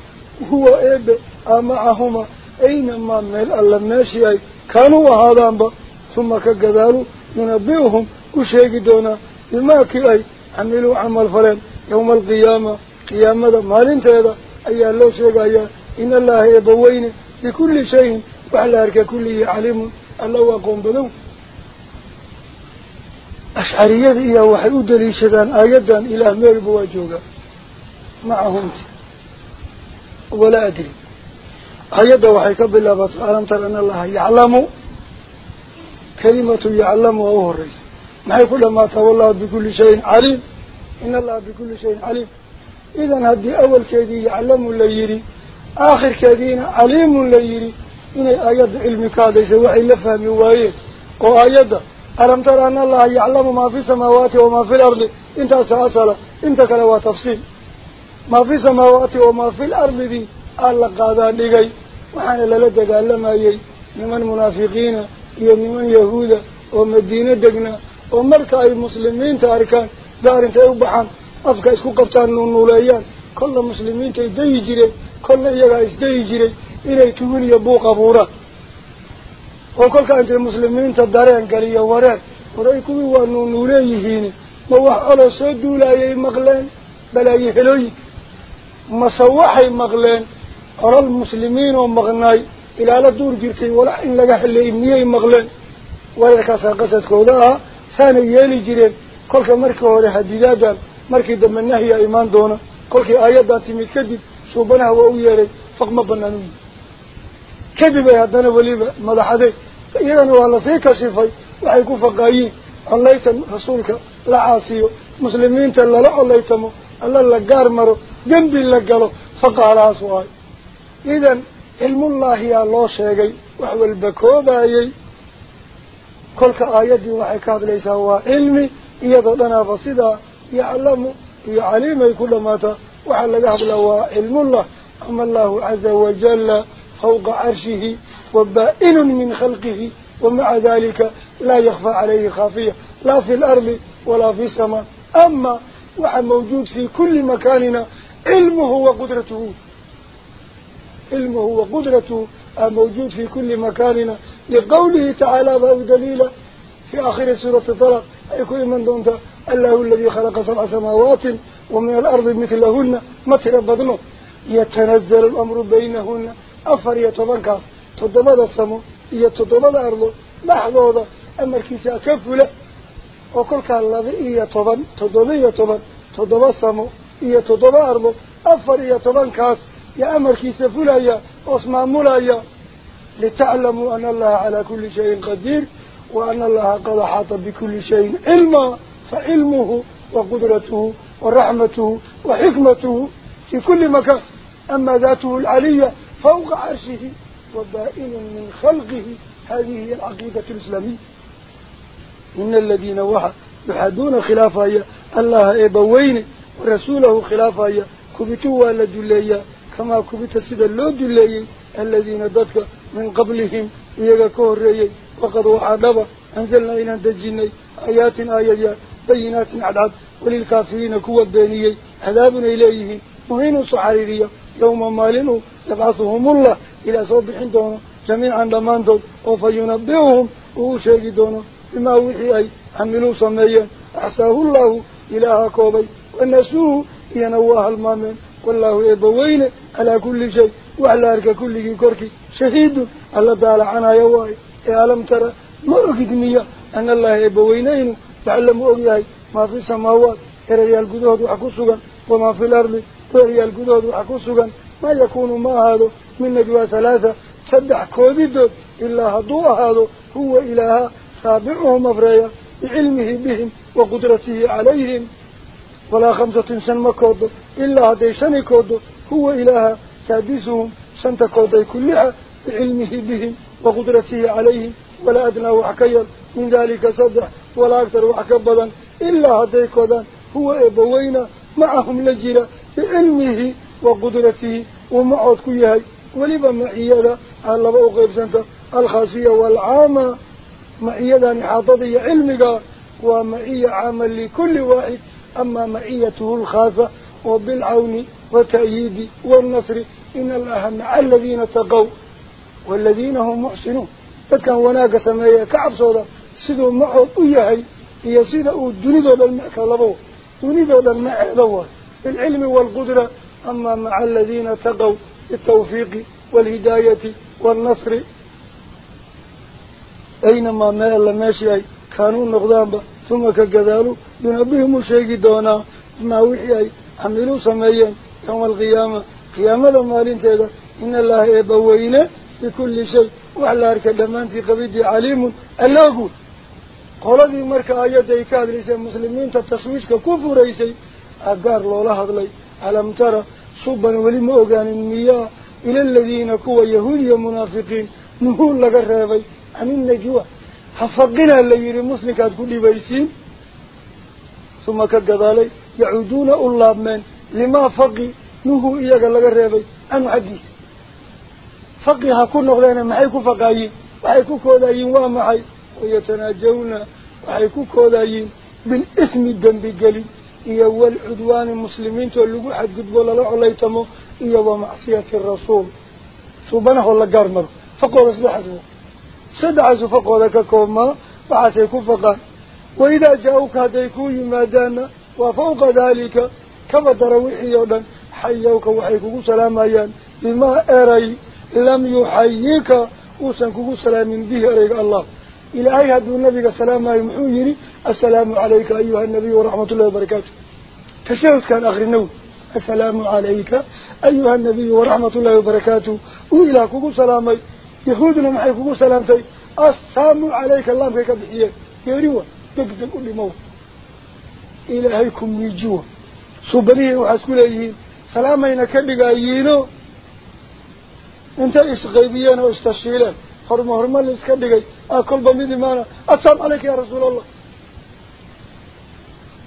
huwa eebe a macahuma aynamaa meel alla meeshii ay kaanuu ahaadaanba uma ka gadaalu yunabi'uhum u sheegi doonaa bimaakii ay camiluu camal faleen yowma alqiyaama ayaa loo sheegayaa in allaha eebbaweyne bikulli shayin wax la arka kulligii caliimun alla u aqoon badow ashcariyada iyaa waxay u daliishadaan aayaddan ilaah meelba waa joogaa macahumti walaa adri ayadda waxay ka bilaabatay alam tara an allaha yaclamu kelimatu yaclamu waa u horeysa maxay ku dhamaataa wallahu bikulli shayin caliim in allaha bikulli shayin caliim إذا هدي أول كذي يعلم اللي يري. آخر كذينا عليم اللي يري. إن آيات علم كاذي سوحي لفهم يوائيه وآيات ألم ترى أن الله يعلم ما في السماوات وما في الأرض؟ إنت سأسأل. إنت كلاوة وتفصيل. ما في السماوات وما في الأرض دي ألا قادان لغي وحانا للدك لما يجي. من منافقين من يهود ومدينة دقنا. ومركا مسلمين تاركان. دار انت isku qabtaan nuunuuleeyaan kolla muslimiintay dayi jireen kolla iyagaa isdayi jiray inay tugun iyo buuq abuuraan oo kolkaa intay muslimiinta dareen galiyo wareen waray kuwii waa nuunuuleeyihiin ma wax oloo soo duulaayay maqleen balaayo helooyin mase waxay maqleen olal muslimiin oo maqnaay ilaala duur jirtay walax in laga heleeyey miyay maqleen weerarkaasaa qasadkooda ah saanay yeeli jireen kolka markii hore hadidaadan markii dambe nahya imaan doona kolkii aayaddan timid kadib suubanaha waa u yeeray faq ma banaan u yihi kadib ay haddana weliba madaxadeed iyagana waa lasii kashifay waxay ku faqaayiin collaytan rasuulka la caasiyo muslimiinta lala collaytamo alla la gaar maro dembi la galo faqaalahaas waayo idan cilmullaahiyaa loo sheegay wax walba koobayey kolka aayaddii waxay ka hadlaysaa waa cilmi iyadoo dhanaaba sidaa يعلم يعلم كل ما ت وحلقه بلوا علم الله. أما الله عز وجل فوق عرشه وبائن من خلقه ومع ذلك لا يخفى عليه خافية. لا في الأرض ولا في السماء. أما وحن موجود في كل مكاننا علمه وقدرته. علمه وقدرته. موجود في كل مكاننا لقوله تعالى بأو دليل في آخر سورة طلق أي كل من دونته. الله الذي خلق سبع سماوات ومن الأرض مثلهن متر يتنزل الأمر بينهن. أفر يتبنكاس تدبد السمو. يتدبد أرضه لحظة. أمر كيسا كفلة. وكل كان الذي يتبن تدبد يتبن تدبد السمو. يتدبد أرضه أفر يتبنكاس يا أمر كيس فلايا أصمى ملايا لتعلموا أن الله على كل شيء قدير. وأن الله قد حاط بكل شيء علما. فعلمه وقدرته ورحمته وحكمته في كل مكان. أما ذاته العلية فوق عرشه وبائن من خلقه. هذه هي العقيدة الإسلامية. إن الذين وحى يحدون خلافة الله إبوين ورسوله خلافة كبتوا ولا دليا كما كبت سيدا لو دليي الذين ضدك من قبلهم. إيجا كوريي وقد وحدبا أنزلنا إلى دجيني آيات آيات بينات عدد وللكافرين كوة بينيي عذاب إليه مهين صحريرية يوم مالنه يبعثهم الله إلى صبح دونه جميعا لمن دون. وفينبئهم وشيك دونه بما وحي عملوا صميا. أحساه الله إله كوبي. ونسوه ينواه المامين والله يبوين على كل شيء. وعلى أرك كل كركي شهيد. الله تعالى عنا يواي ألم ترى. ما أقدمية أن الله يبوينين تعلم أغيهي ما في السماوات إرهي القدود وحكسوغا وما في الأرض إرهي القدود وحكسوغا ما يكون ما هذا من نجوى ثلاثة سدح كوديد إلا هدوء هذا هو إله رابعهم أفريا بعلمه بهم وقدرته عليهم. ولا خمسة سنة كود إلا سنة كود هو إله سادسهم سنة كود كلها بعلمه بهم وقدرته عليهم. ولا أدنى وحكيا من ذلك صدح ولا أكثر وحكبدا إلا كودا هو إبوينا معهم لجرة بعلمه وقدرته ومعود كيهي ولبا معيادة على بأو سنة الخاصية والعامة معيادة نحاطة علمك ومعية عامة لكل واحد. أما معيته الخاصة وبالعون وتأييد والنصر إن الله مع الذين تقوا والذين هم محسنون. فكان وناك سمايا كعب صودا. سيدو معه إيهي هي سيدو الدنيا للمعك لبو دنيا للمعك لبو العلم والقدرة أما مع الذين تقوا التوفيق والهداية والنصر أينما ما إلا ماشي كانوا نقضان ثم كقذالوا ينبهم الشيء دونا ما وحي عملوا سميا يوم القيامة قيامة مالين تيدا إن الله يبوينا بكل شيء وعلى أرك دمانتي قبيدي عليم ألا qoladii marka ayadda ay ka hadlaysay muslimiinta taswiishka ku furaysay agaar loola hadlay alam tara suban weli ma ogaanin miyaa ila aladiina kuwa yahuud iyo munaafiqiin nuhuul laga reebay cani najwa hafaqinaa la yidhi muslimkaad ku dhibaysiin uma ka gadaalay yacuuduuna u laabmeen limaa faqi nuhu iyaga laga reebay canhu xaggiisa faqi ha ku noqdeene maxay ku faqaayiin waxay ku koodayiin waa maxay يتناجون. وحيكوكو ذايين من اسم الدنب قليل إيهو المسلمين تقولوا حد قد قدبول الله عليتمو إيهو ومعصية الرسول. سبحانه الله قرمر فقوة سيد حزبه سيد حزبه فقال ككو ما بعثيكو فقه وإذا جاءوك هديكو يمادانا وفوق ذلك كما ترويحي يودا حيوك وحيكوكو سلام أيان. بما أري لم يحييك. وسنكوكو سلام به أريك الله. Hadduu nabiga salaamayo muxuu yihi assalaamu calayka ayuha nabiy waraxmat ullahi wabarakaatu tashahudkaan akrinow assalaamu calayka ayuha nabiyu waraxmat ullahi wabarakaatu uu ilaah kugu salaamay yahuudna maxay kugu salaamtay assaamu calayka laamkay ka bixiyeen geeri wa deg deg u dhimow ilaahay ku miijiwa suubanihii waxaa isku leeyihiin salaamayna ka dhigayiino intay isqaybiyeen oo istashiileen قد مهرم الله اسكده أكل بميدي مانا. أسلام عليك يا رسول الله.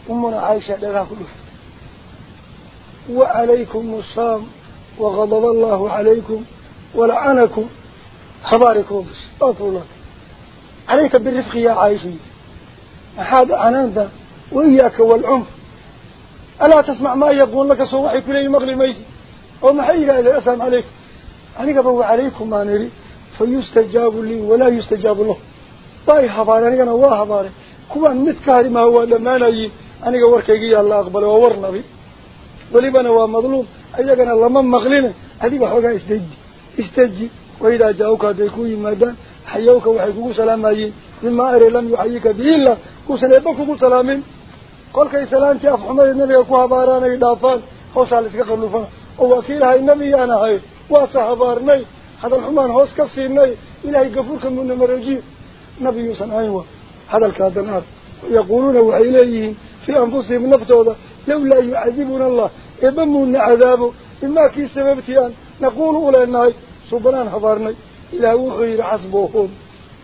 أمنا عايشة لغا خلف وعليكم السام وغضب الله عليكم ولعنكم. حباركم. أفر الله. عليك بالرفق يا عايشي أحد عناندا وإياك والعنف. ألا تسمع ما يقول لك صوحي كلي مغلي ميت ومحيي إلى أسلام عليك. أنا قبو عليكم ما نريد. Fa yustajaabu lii walaa yustajaabu lahu waa i habaaray anigana waa habaaray kuwaan mid ka hari maha waa dhammaanayiin aniga warkayga yaa la aqbalay waa war nabi welibana waa madluum ayagana lama maqline adiga xoogaa isdeji isteji waidaa jaa-uka hadday ku yimaadaan xayawka waxay kugu salaamayeen bimaa ere lam yuxayika biila kuusan eeba kugu salaamin kolkay salaantii afxumadeed nabiga ku habaaraan ay dhaafaan هذا الحمان هوس كسي النبي إلهي قفوركم من المروجين نبي يوسن أيوة. هذا الكادنات يقولون وإليه في أنفسهم نفتوضة لو لا يعذبون الله. يبمون عذابه. إما كي سببتيان نقول أولا الناي سبحان إلى إلهو غير عصبوهم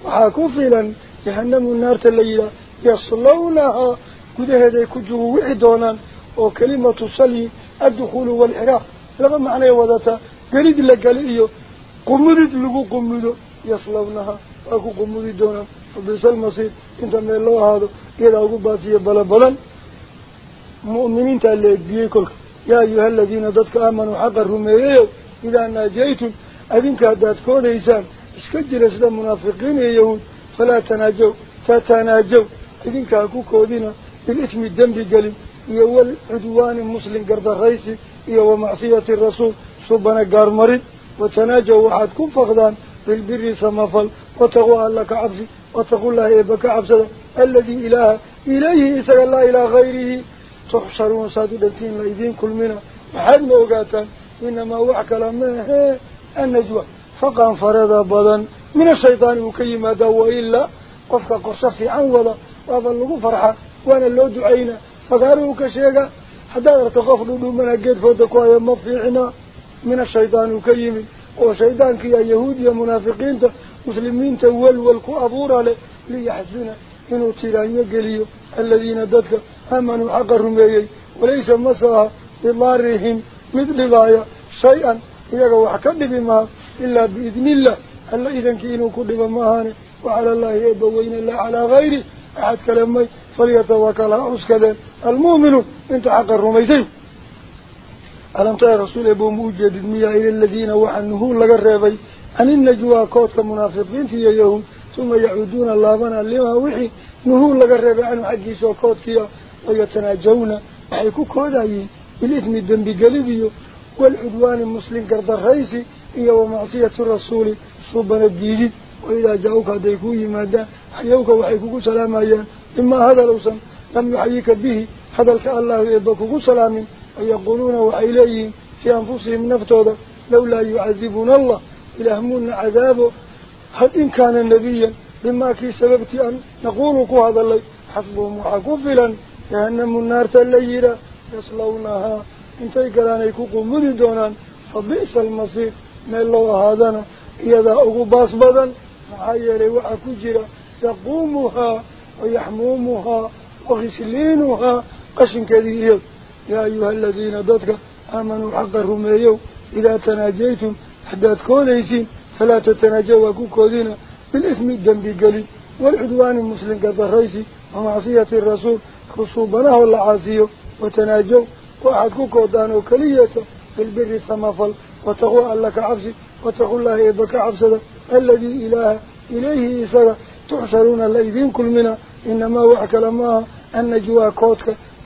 وحاكوفلا يهنم النار الليلة يصلونها. كده هذا كجو وعدونا. وكلمة صلي الدخول والحراف لما معنى وضعته قريد لك قال إيوه قمدت لغو قمدو يصلونها أكو قمدت دونا فبس المصير انت من الله هذا إذا أكو باسية بلا بلا مؤمنين تالي بيكل يا أيها الذين ضدك آمنوا حقا رميه إذا ناجيتم أذنك ذاتكو ليسان اسكجل أسلا منافقين يهود فلا تناجو تتناجو إذنك أكو كودين بالإثم الدم بقلب يوال عدوان المسلم قرد الرئيس يوال معصية الرسول سبنا قرمرين ka cabsada aladii ilaaha ilayhi isaga laa ilaa hayrihi tuxsharuun saad u dhantiin la idiin kulmina waxaadna ogaataan inamaa wax kala maahee annajwa faqan farada badan min ashaydaani uu ka yimaadaa wailaa qofka qorsho fiican wada waaba lagu farxa waana loo ducaynaa fagaari uu ka sheegaa haddaad aragto qof dhudhuumana geed fooda ku haya ma fiicna من الشيطان الكريم. وشيطان كي يهود يا منافقين مسلمين تول والكو أبور علي ليحزن. إنو تيران يقليو الذين ددك أمنوا حقرهم الرميي وليس مسرها بضارهم مثل ضايا شيئا. يقو حكد بما إلا بإذن الله. ألا إذن كي إنو كد بمهان وعلى الله يبوين الله على غيره. أحد كلمي فليتوكلها كذا المؤمن انت حق الرميتين ألم ترى رسول أبو موجد المياه إلى الذين وحنه لقربي أن النجوى كوت منافقين في يوم ثم يعودون الله بنا لما وحي نهول لقرب عن حجيس وكوتك ويتناجون. حيكو كوداي بالإثم الدم قلبي والعدوان المسلم قرد الرئيس هي ومعصية الرسول صوبنا الديجي وإذا جاءوك ديكوه مادا حيوك وحيكوك سلاما إما هذا لو سم لم يحييك به هذا الله يبكوك سلامي. ويقولون وحيليهم في أنفسهم نفتوضا لولا يعذبون الله إلهمون عذابه. هل إن كان نبيا بما كي سببت أن نقول هذا اللي حسبهم وحكفلا جهنم النار تليرا يصلونها. انتي قلان يكوكو مددونا فبئس المصير. من الله هذانا. إذا أقو يا أيها الذين ضدك آمنوا حق الرميو. إذا تناجيتم حداد كوليسين فلا تتناجوا كودين بالإثم الدنب قليل والعدوان المسلم قد الرئيسي ومعصية الرسول خصوبنا والعاسيو وتناجوا. وعد كودانو كلية بالبر سمفل وتقوى لك عبسي وتقول الله إبك عبسدا الذي إله إليه إسرى. تحشرون الذين كل منا إنما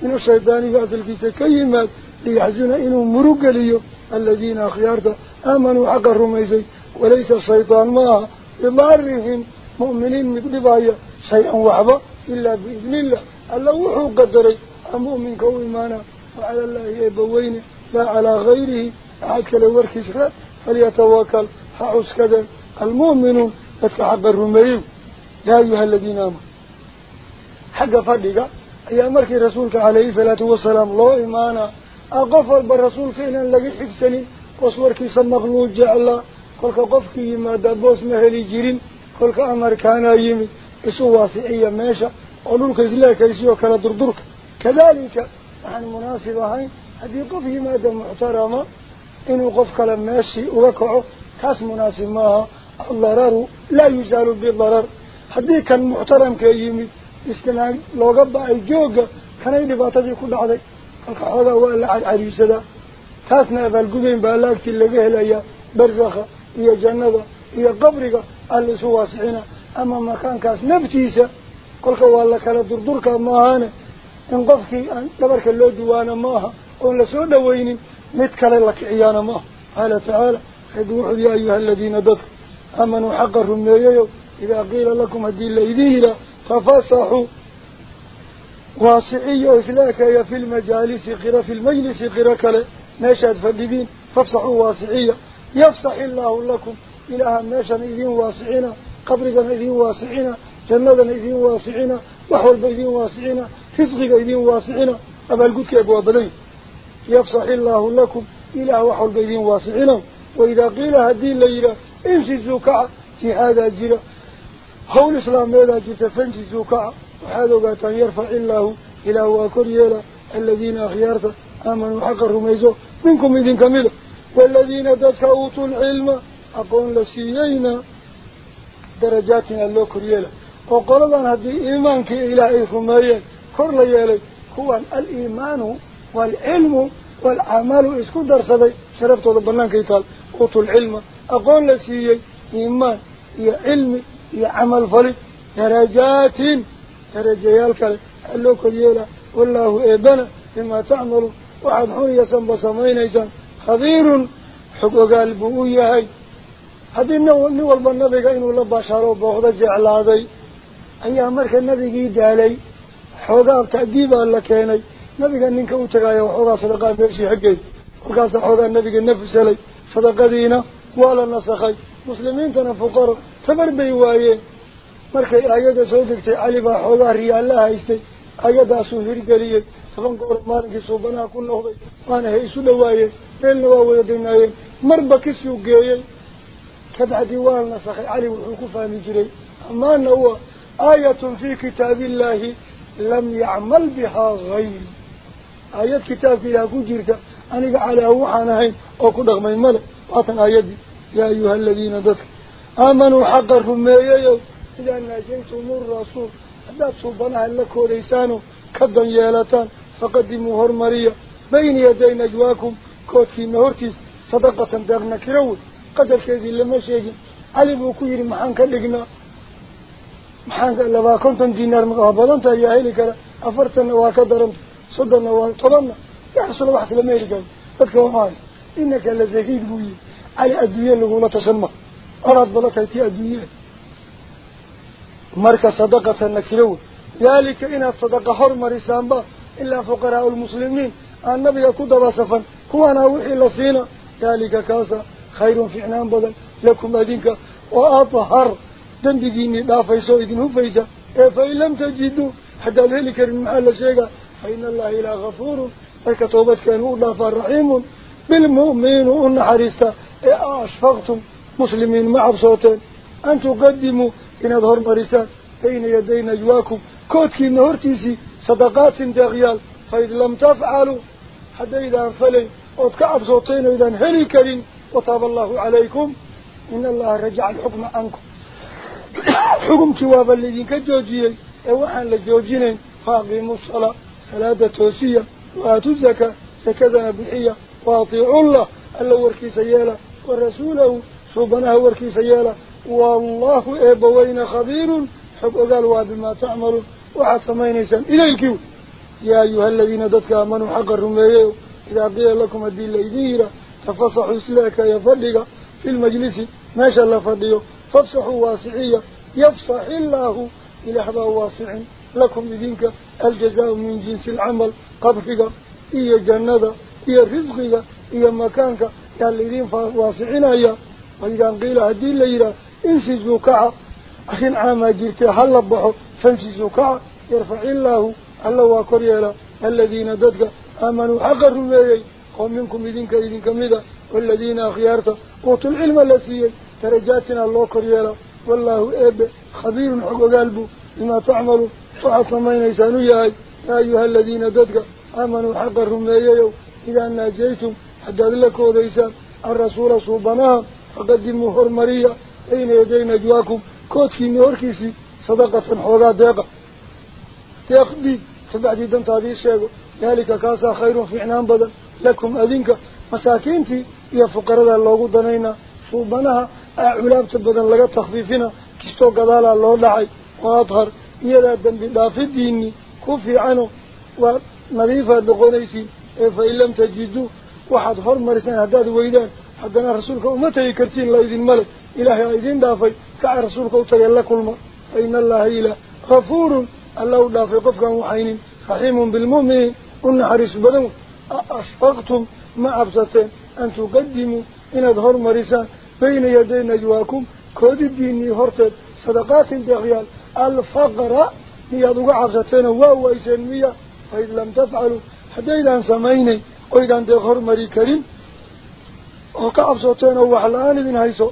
من الشيطان فأصل في سكيمات ليحزن إنه مرق ليه الذين أخيارته آمنوا حق الرميسي وليس الشيطان معها بضارهم مؤمنين مقلبايا شيئا وحبا إلا بإذن الله. وحو قدري المؤمن كو إيمانا وعلى الله يبوين لا على غيره. أحد كالورك إسراء فليتوكل. حعس كذا. المؤمنون يتحق الرميين يا أيها الذين آمنوا. حق فردك يا مركي رسولك عليه الصلاة والسلام لو إيمانا أقفل بالرسول فينا لقي حفسني وصوركي سمغلوج جعلا قلت قفكي ما دبوس مهلي جيرين قلت أمر كان يمي إسو واسعية ماشا قلولك إزلاك إسيو كلا دردرك. كذلك عن مناسبة هاي هذه قفه ما دم اعترام إنو قفك لما ماشي وقعه تاس مناسبة ماها الضرر لا يزال بالضرر. هذه كان معترم كيمي كي إسكنان لوغبا أي جوغ كانين باتدي كل عضي قلق حوضا هو العريسة تاسنا بالقبين بالاكت اللي قهل أي برزخة إيا جندة إيا قبرقة اللي سواسعنا أما مكان كاس نبتيسة قلق والا كان دردركا ماهانا انقفكي أن تبرك اللو دوانا ماها. قول لسودا ويني نتكال لك عيانا ماها. قال تعالى حدو حد يا أيها الذين دفع أما نحقرهم يا يو إذا قيل لكم هدي الله إذيه تفصحوا واسعي إسلاكي في المجالس قرى في المجلس قرى كلا. ماشاد فالدين فافصحوا واسعية يفصح الله لكم. إلها ماشا إذين واسعين قبرك إذين واسعين جنة إذين واسعين وحول بإذين واسعين فسقك إذين واسعين أبا القدك أبو أبلين يفصح الله لكم. إله وحول بإذين واسعين وإذا قيل هدين ليلة امشي الزكاة في هذا الجيل هول إسلام ماذا جيت فنجي زوكا وحاذو قاتان يرفع الله إلى وكريلا الذين أخيارت آمنوا حق الرميزو منكم إذن كميلة. والذين أوتوا العلم أقول لسيينا درجاتنا اللو كريلا. وقالوا هذه إيمانك إلهي خميين كر ليالي هو الإيمان والعلم والعمل إسكو درسدي. شرفت وضبنان كيتال. أوتوا العلم. أقول لسيي إيمان يا علمي يا عمل فلي درجات درجيالك اللو كليلا والله إبنا بما تعمل وعد حوني يسنب سمين إيسان. خبير حقوق البوية هاي. هذه نوال بالنبي إنه لبا شارو بوغدا جعلادي أي أمرك النبي دالي حقوق تأديبا لكيني نبي نينك أتغايا وحقوق صدقاء بيرشي حقي وقاس حقوق النبي النفس لي صدقادينا ولا نسخي مسلمين تنفقر markay aayadda soo degtay cali baa xoogaa riyaalla haystay aayaddaasuu hirgeliyey toban goor maalinkii suubanaha ku noqday waana hay isu dhawaayeen meelna waa wada degnaayeen marba kisuu geeyey kabacdii waa nasakhay cali wuxuu ku fahmi jiray amaana uwa aayatun fii kitaabillaahi lam yacmal bihaa hayri آيات كتابك إلى كجيرك أنك على أوحانا هين أو كدغ ميمالة واتن آياتي يا أيها الذين ذكر. آمنوا حقا رميي إذا ناجيتم الرسول هذا صوبنا لك وليسانه كدا يالتان. فقدموا هرمرية. بين يدي نجواكم. كوتكي نهورتيس صدقة دغنا كروي قدر كذي لما شيء علموا كير محان كلقنا. محان لبا كنتم دينار مقابلون تايا هيلي كلا. أفرتنا واكدرن صدنا وطلنا. يحصل واحد لما يلقى. تذكر معي إنك لزهيد بوي. على اللي قولة تسمى. أراد بلك هيتي الدنيا مركز صدقة نكروي ذلك إن الصدقة حرم رسامبا إلا فقراء المسلمين. النبي يكون دباسفا هو أنا وحي لسينا ذلك كاسا. خير في عنام بدل. لكم أدينك. وأطهر. دنبقيني لا فيسو إذن هو فيسا. فإن لم تجدوا. حتى ذلك المحل شيئا. فإن الله إلى غفور. فك توبت كانوا الله فرحيم بالمؤمن ونحرستا أشفقتم مسلمين مع بصوتين. أن تقدموا إن أظهر مرسان بين يدي نجواكم. كوتكي نهرتيسي صدقات دغيال. فإذ لم تفعلوا حتى إذا أنفلين. وتكعب صوتين وإذا انهلي كرين وطاب الله عليكم. إن الله رجع الحكم عنكم. حكم تواب الذين كجوجيين. وحن لجوجين فأقيموا الصلاة. صلاة توسية. وآتوا الزكاة. سكذا بحية واطيعوا الله ألا وركي سيالة ورسوله صوبناه وركي سيالة والله إبوين خبير حب أقالوا بما تعملون وحد سمينيسا إليك يا أيها الذين ددك آمنوا حق الرمية. إذا قيل لكم الدين ليديرا تفصحوا إسلاك يفرق في المجلس ما شاء الله فرقه فافصحوا واسعية يفصح الله إلى هذا واسع لكم بدينك. الجزاء من جنس العمل. قبرك إيا جنة. إيا رزقك إيا مكانك يا الذين واسعين إيا وإذا قيل هدين ليرا انسزوا كعا أخين عاما جرت هل بحو فانسزوا كعا يرفع الله الله وكريلا الذين ددك آمنوا حق الرميي قوم منكم إذنك إذنك مدى والذين أخيارت قوتوا العلم لسيي درجاتنا الله كريلا والله إب خبير حق قلبه بما تعملوا وعصمين يسانوا يا أيها الذين ددك آمنوا حق الرميي إذا ناجيتم حتى لك وديسان الرسول صوبناها فقدموا هرمرية بين يدي نجواكم؟ كوتكي نوركيسي. صدقة حوغا ديقة. تأخذي فبعد دنت هذه الشيء ذلك كاسا خير في عنان بدل لكم أذنك. مساكينتي. يا فقراء الله دنينا. صوبناها علابت بدل لغا تخفيفنا. كستو قدالا الله لعي وأظهر إيلا دنب لا في الدين كفي عنه. ونظيفة دقونيسي فإن لم تجدوا واحد هر مرسان هداد ويدان حدنا رسولك أمتي كرتين لا يدين ملك. إلهي أيدين دافي كع رسولك أتري الله كل ما. فإن الله إله غفور الله دافي قفكا وحين رحيم بالمؤمنين. قلنا حريص بدو أشفقتم ما أبسطين حتى إذا سميني دغهر مري كريم. وكعبسطين وحلان من هيسو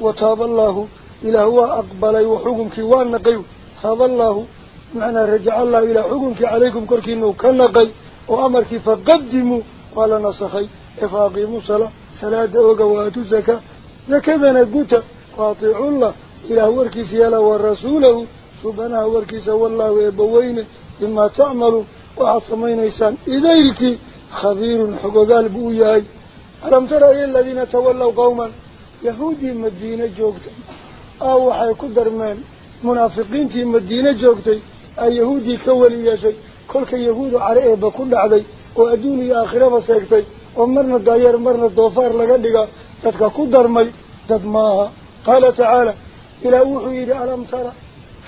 وتاب الله إلى هو أقبل وحكمك وانقي تاب الله معنى رجع الله إلى حكمك عليكم كركينه كنقي وأمرك فقدموا قال نسخي. إفاقيموا صلاة صلاة وقوات الزكاة. ذكذا قلت واطيعوا الله إلى وعصمين إيسان إذيك خبير حقوق البوياي ألم ترى إيه الذين تولوا قوما يهودي مدينة جوكتي أو حيكو درمان منافقين تي مدينة جوكتي اليهودي كولي يا شيء كل يهود عليه بكل عدي وأدوني آخرة بسيكتي ومرنا الداير مرنا الدوفار لقدقا تدك كدرمي دد ماها قال تعالى إلى وحي ألم ترى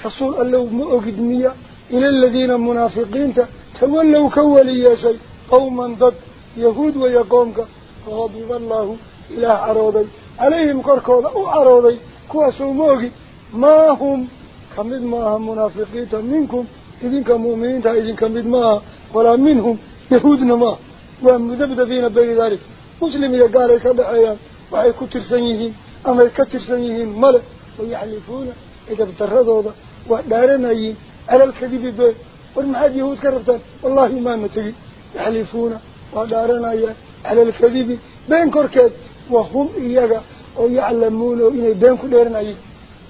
رسول الله مؤقد مية إلى الذين منافقين تولوا كولي يا شيء قوما ضد يهود ويقومك. فغضب الله إلى عروضي عليهم كركوضة أو عروضي كواسوا موغي. ما هم؟ كمد ماها منافقين منكم. إذن كمؤمنين إذن كمد ماها ولا منهم. يهودنا ما ومذبذبين بين ذلك. مسلم يقال كبعيان وحي كتر سنيهين. أما يكتر سنيهين ملك. ويحلفون إذا بتردوا ودارنايين على الكذب بين والمحاد يهود كرفتان والله ما متقي yaxlifuuna waa dhaaranayaan cala alkadibi been korkeed wahum iyaga oo yaclamuuna oo inay been ku dheeranayeen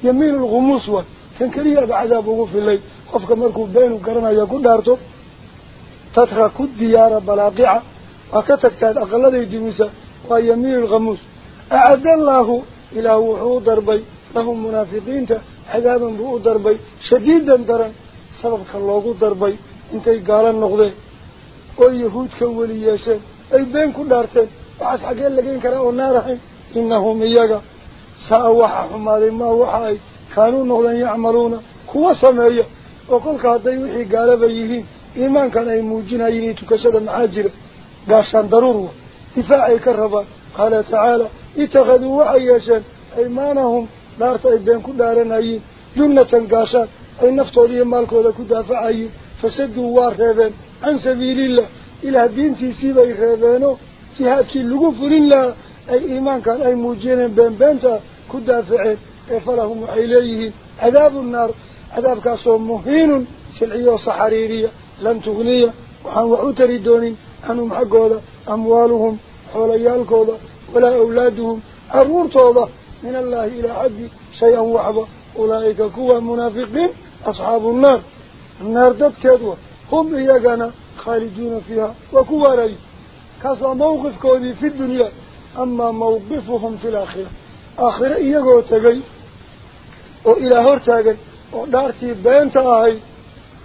yamiin lkhumuus waay kan keliyaaba cadaab ugu filay qofka markuu beenu garanaya ku dhaarto tatraku diyaara balaaqica waa ka tagtaad aqaladay dimisa waa yamiin lkhamuus acadda allaahu ilaah wuxuu u darbay sababka loogu darbay intay gaalo noqdeen oo yahuud ka weli yeesheen ay been ku dhaarteen waxaas xaggee lagayn karaa oo naar ahayn inahum iyaga saa waxa xumaaday maa waxa ay kaanuu noqdeen yacmaluuna kuwa sameeya oo kolka hadday wixii gaalaba yihiin iimaankan ay muujinayeen tukashada maxaa jira gaashaan daruur wa difaacay ka rabaan qaala tacaala ittakhaduu waxay yeesheen aymaanahum dhaarta ay been ku dhaaranayeen junnatan gaashaan أي نفطولي مالك ولا كدافع أي فسدوا وارهذا عن سبيل الله إلى الدين تسيبه يخذانه جهاد كل جفر الله أي إيمان كان أي موجين بين بنته كدافع أفلهم عليه عذاب النار. عذاب كسر مهين سلعية صحريرية لن تغنية وحن وعتري دوني أنهم حقوا أموالهم حوليالكوا ولا أولادهم. أرور طوضة من الله إلى عدي شيئا وعبا أولئك كوا منافقين. أصحاب النار. النار دكت يدوى هم إياقنا خالدون فيها وكواري. كسوى موقف كوني في الدنيا. أما موقفهم في الآخرة. آخرة إياقوا تقاي وإلى هر تقاي ودارتي بين تقاي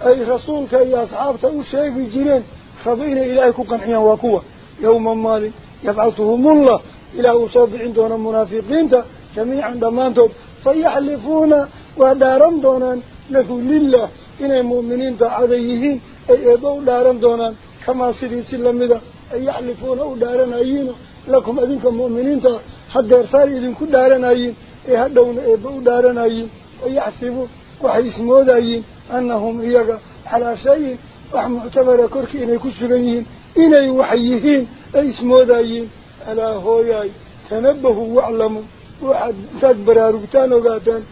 أي رسول كأي أصحاب تقو الشيء في الجنين خبئنا إلهي كقنحيا وكوا يوم مالي يبعثهم الله. إلى أصاب عندنا منافقين جميعا دمانتهم. فيحلفون ودارم دونان. Doonaan lahu lilah inay mu'miniinta caday yihiin ay eebba u dhaaran doonaan kamaa sidii si lamida ay yaxlifuuna u dhaaranayiino lakum adinka mu'miniinta haddeer saar idinku dhaaranayiin ee hadhowna eebba u dhaaranayiin wayaxsibuun waxay ismoodayiin annahum iyaga calaa shayin wax muctabara korkii inay ku sugan yihiin inay wax yihiin ay ismoodayiin alaa hooyaay tanabahu waclamu waxaad intaad baraarugtaan ogaataan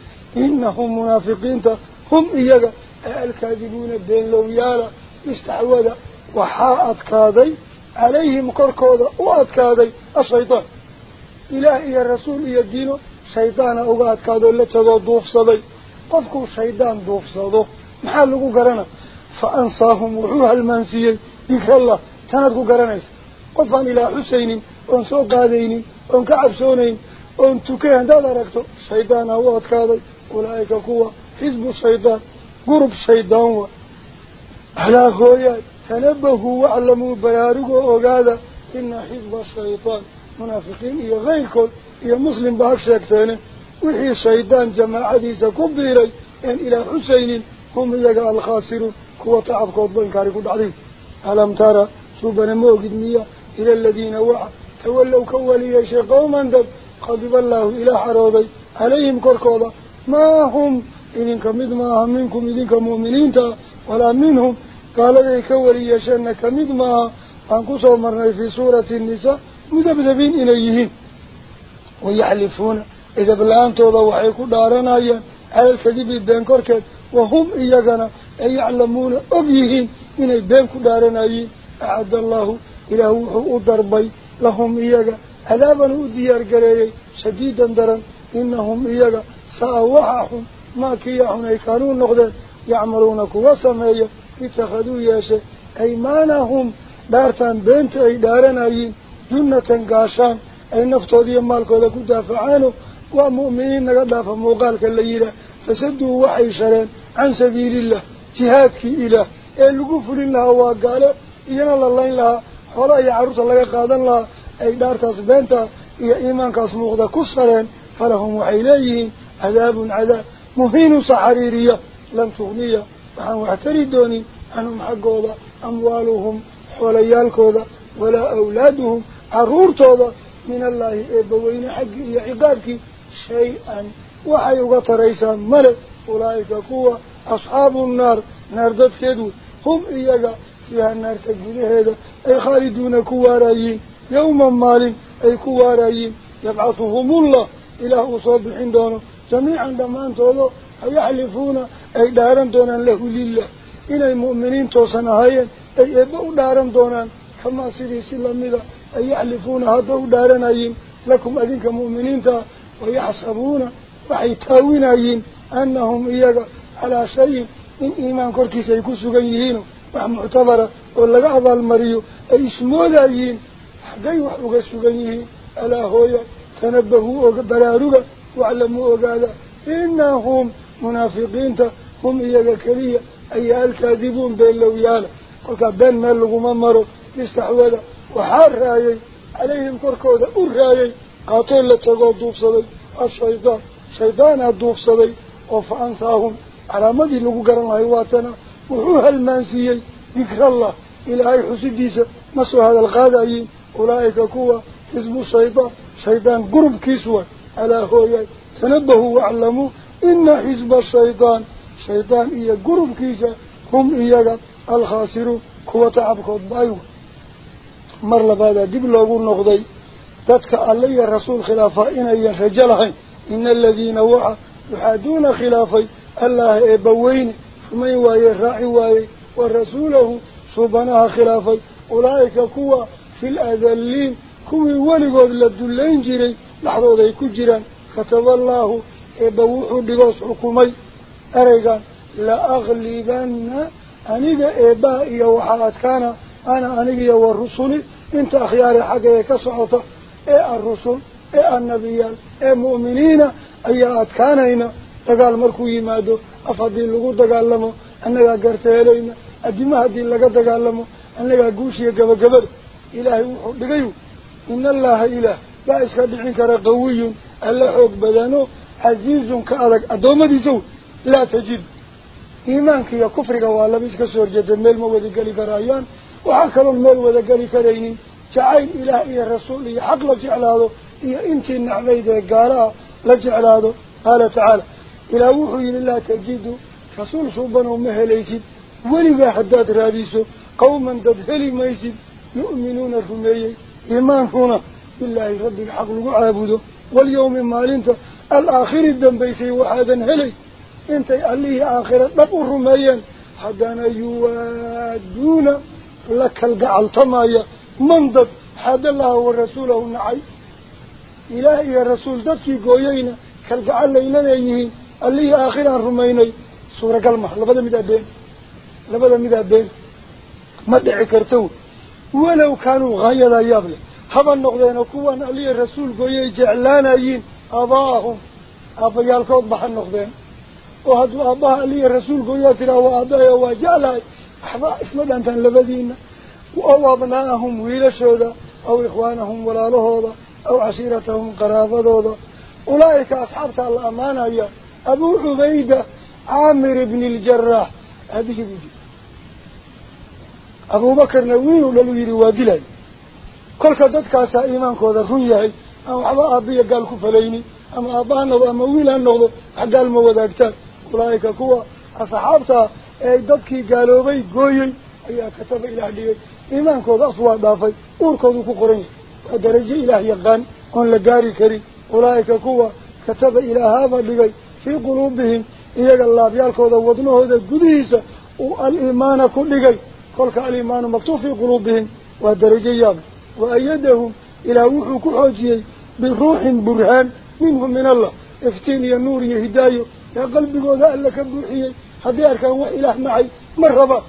inahum munaafiqiinta waxaa adkaaday calayhim korkooda u adkaaday ashaytaan ilaah iyo rasuul iyo diino shaydaana uga adkaadoo la tagoo duufsaday qofkuu shaydaan duufsado maxaa lagu garana fa ansaahum wuxuu halmaansiiyey dikrallah tanaad ku garanaysa qofaan ilaah xusaynin oon soo qaadaynin oon ka cabsoonayn oon tukay haddaad aragto shaydaana u adkaaday ulaa'ika kuwa حزب الشيطان قرب الشيطان على خويا تنبهوا وعلموا بلارقوا وقالا إن حزب الشيطان منافقين إيا غيكم إيا مسلم بهكشك تاني وحي الشيطان جمع عديسة كبيري إن إلى حسين هم إياك الخاسرون كوة عفق وضبين كاركود عليه ألم ترى سبنا موجد مية إلى الذين وعد تولوا كوالي يشي قوما دب قضب الله إلى حراضي عليهم كركوضة. ما هم weli yeesheenna kamid maaha waan kusoo marnay fii suurati nnisaa mudabdabiin inay yihiin wayaxlifuuna idab la-aantooda waxay ku dhaaranayaan calalkadibi been korkeed wahum iyagana ay yaclamuuna og yihiin inay been ku dhaaranayiin acadda allahu ilaah wuxuu u darbay lahum iyaga cadaaban u diyaar gareeyey shadiidan daran inahum iyaga saa waxaa xun ما كياهم كانوا نقد يعمرونك كوسمية اتخذوا ياشا أيمانهم دارتان بنت أي دارنا يين جنة قاشان. أي نقطة دي مالكو لكو دافعانو ومؤمنين نقد دافع موقالك الليلة فسدوا وحي شرين عن سبيل الله. جهادك إله. أي لقفل الله وقاله إينا الله إله ولا عروس الله يا قاد الله أي دارتان بنتا. إيمان اسموه دا كسرين. فلهم وحي ليين عذاب عذاب. مهين صحريرية لن تغنية. وحن واعتردوني أنهم حقوضا أموالهم حوليالكوضا ولا أولادهم. عرورتوضا من الله إيه، إبوين حقي إيه، عبادك شيئا. وحيوغة ريسا ملك أولئك قوة. أصحاب النار نار كدو. هم إيجا فيها النار تجري هذا أي خالدون كوارايين يوما مالين أي كوارايين يبعثهم الله إله صبح دونه jamiican dhammaantoodo fayaxlifuuna ay dhaaran doonaan lahu lilah inay mu'miniin toosan ahaayeen أي إبقوا دارن دونان. كما سيدي سلمدا أي يحلفون هذا دارنايين لكم أذنك مؤمنين تا ويحسبون وحيتاوينايين أنهم إياك على شيء إن إيمان كوركي سيكون سجيهين ومعتبرة ولا قاعد المريو أي اسمه ذايين حقي وحوق سجيهين ألا هويا تنبهوا براروغا وعلموا وقالا إنهم منافقين هم إياك كلية أي الكاذبون بين لويالا قلت بين ما اللغو ممرو استحوذا. وحار رأيي عليهم كركودا أرايي قاتل لتقول دوب صدي. الشيطان شيطان الدوب صدي. وفأنساهم. على مدي لغو قرن هيواتنا وحوها المانسيي ذكر الله. إلهي حسديسة مسوا هذا الغادعين أولئك كوا. حزب الشيطان. شيطان قرب كيسوا. على هويا تنبهوا واعلموا إن حزب الشيطان شيطان إيا قرب كيسا هم إياك الخاسرون كوا تعبكوا بايو. مر لبادا دب لوغو نقضي. تدك علي الرسول خلافة إن يرجلهم إن الذين وعى يحادون خلافي. الله إبوين. فمن واي راعي واي. ورسوله صوبناها خلافي. أولئك كوا في الأذلين. كوي ولقود لدولين جيري لحظة ذي كجيران كتب الله إبوحو دقوس حكومي أريقان لأغلبن أنيق إبائي وحالات كان أنا أنيق والرسول انت أخياري حقا كسعطة إيه الرسل إيه النبيان إيه مؤمنين أي أتكانينا دقال مركو يمادو أفضي لغو دقال لمو أنك قرته إلينا أدما هدي لغا إن الله إله. لا إسكاد كرا قوي ألا حوك بدانو عزيز كألك أدوما دي سو لا تجد. إيمانك يا كفرك والله بيسك سور جدا ميل موذي قلي كرأيان. وحكرون ميل وذي قلي كريني جعيل إلهي الرسول حق لجعلاده إيا إنتي النعميدة قالها لجعلاده قال تعالى. إلى وحي لله تجد. رسول صوبنا ومهليسد ولغا حداد راديسو قوما تدهلي ميسد يؤمنون الرميي إيمان هنا بالله رب الحق لقو عابده واليوم مالنت الآخر الدنبيسي وحادا هلي. انت أليه آخرة لقو الرميين. حدانا يوادون لك القعال طمايا. منضد حد الله ورسوله النعي إلهي الرسول ذاتكي قويين كالقعال لينا يهين اللي آخرا رميني سورة كلمة لبدا مدابين. لبدا مدابين. ما دعي كرتو. ولو كانوا غاية يابل هما النقضين كوان اللي الرسول قويي جعلانا يين أباهم. أبا يالكوض بحا النقضين وهدو أباها اللي الرسول قويي ترى وأبايا وجعلا أحبا اسم دانتان لبدين أو أبناءهم ويلشودا أو إخوانهم ولا لهودا. أو عشيرتهم قرابدودا. أولئك أصحاب الأمانة أبو عبيدة عامر بن الجراح. هذه بيجي. أبو بكر نوين ولو يري وادلي كل كدت كاسا إيمان كودا رنياي أو أبا أبي قال كفليني أما أبانا أما ويلا النغض حقال موداكتان أولئك كوا أصحابتا أي ددكي قالوا بي قوي أي كتب إلى ليه إيمان كودا أصوات دافي أور كودا كقرين ودرجة إله يقان أن لقاري كري أولئك كوا كتب إلى هذا لغي في قلوبهم إيجا الله بيالكودا وضنه هذا قديسة والإيمان كل لغي قولك الإيمان مكتوب في قلوبهم ودرجة ياب وأيدهم إلى وحو كحوجي بروح برهان منهم من الله افتين يا نور يا هداية يا قلبي قودا ألك بروحي هذي أركان وإله معي مرحبا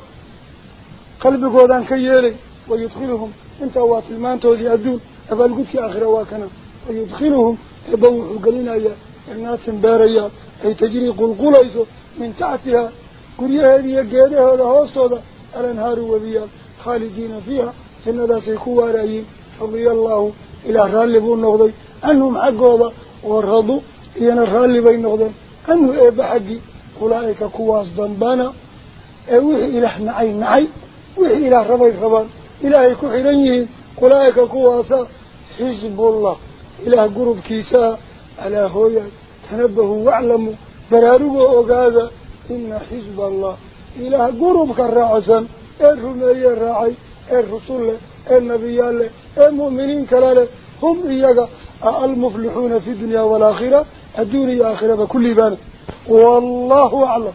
قلبي قودا كيالي ويدخلهم انت هو تلمان تودي أدون أفال قدك آخر واكنا ويدخلهم يبوحوا قلنا يا جنات باريا أي تجري قلقليسو من تحتها قرية هذه قيادة هذا هوستودا الأنهار وبيال خالدين فيها سنة سيكوا رأيين رضي الله إلى رالبوا النغضي أنهم حقوضا ورضوا إينا الرالبين النغضي أنه إيه بحقي أولئك كواس ضنبانا. إيه وحي إله نعي نعي وحي إله ربي ربان. إلهي كحرنيه أولئك كواسا. حزب الله إله قرب كيسا على هويا تنبهوا وأعلموا. براروا أقاذا إن حزب الله إله قرب كالرعسا الرمي الراعي الرسول النبي المؤمنين كلاله هم إياك المفلحون في الدنيا والآخرة الدنيا آخرة بكل بان. والله أعلم.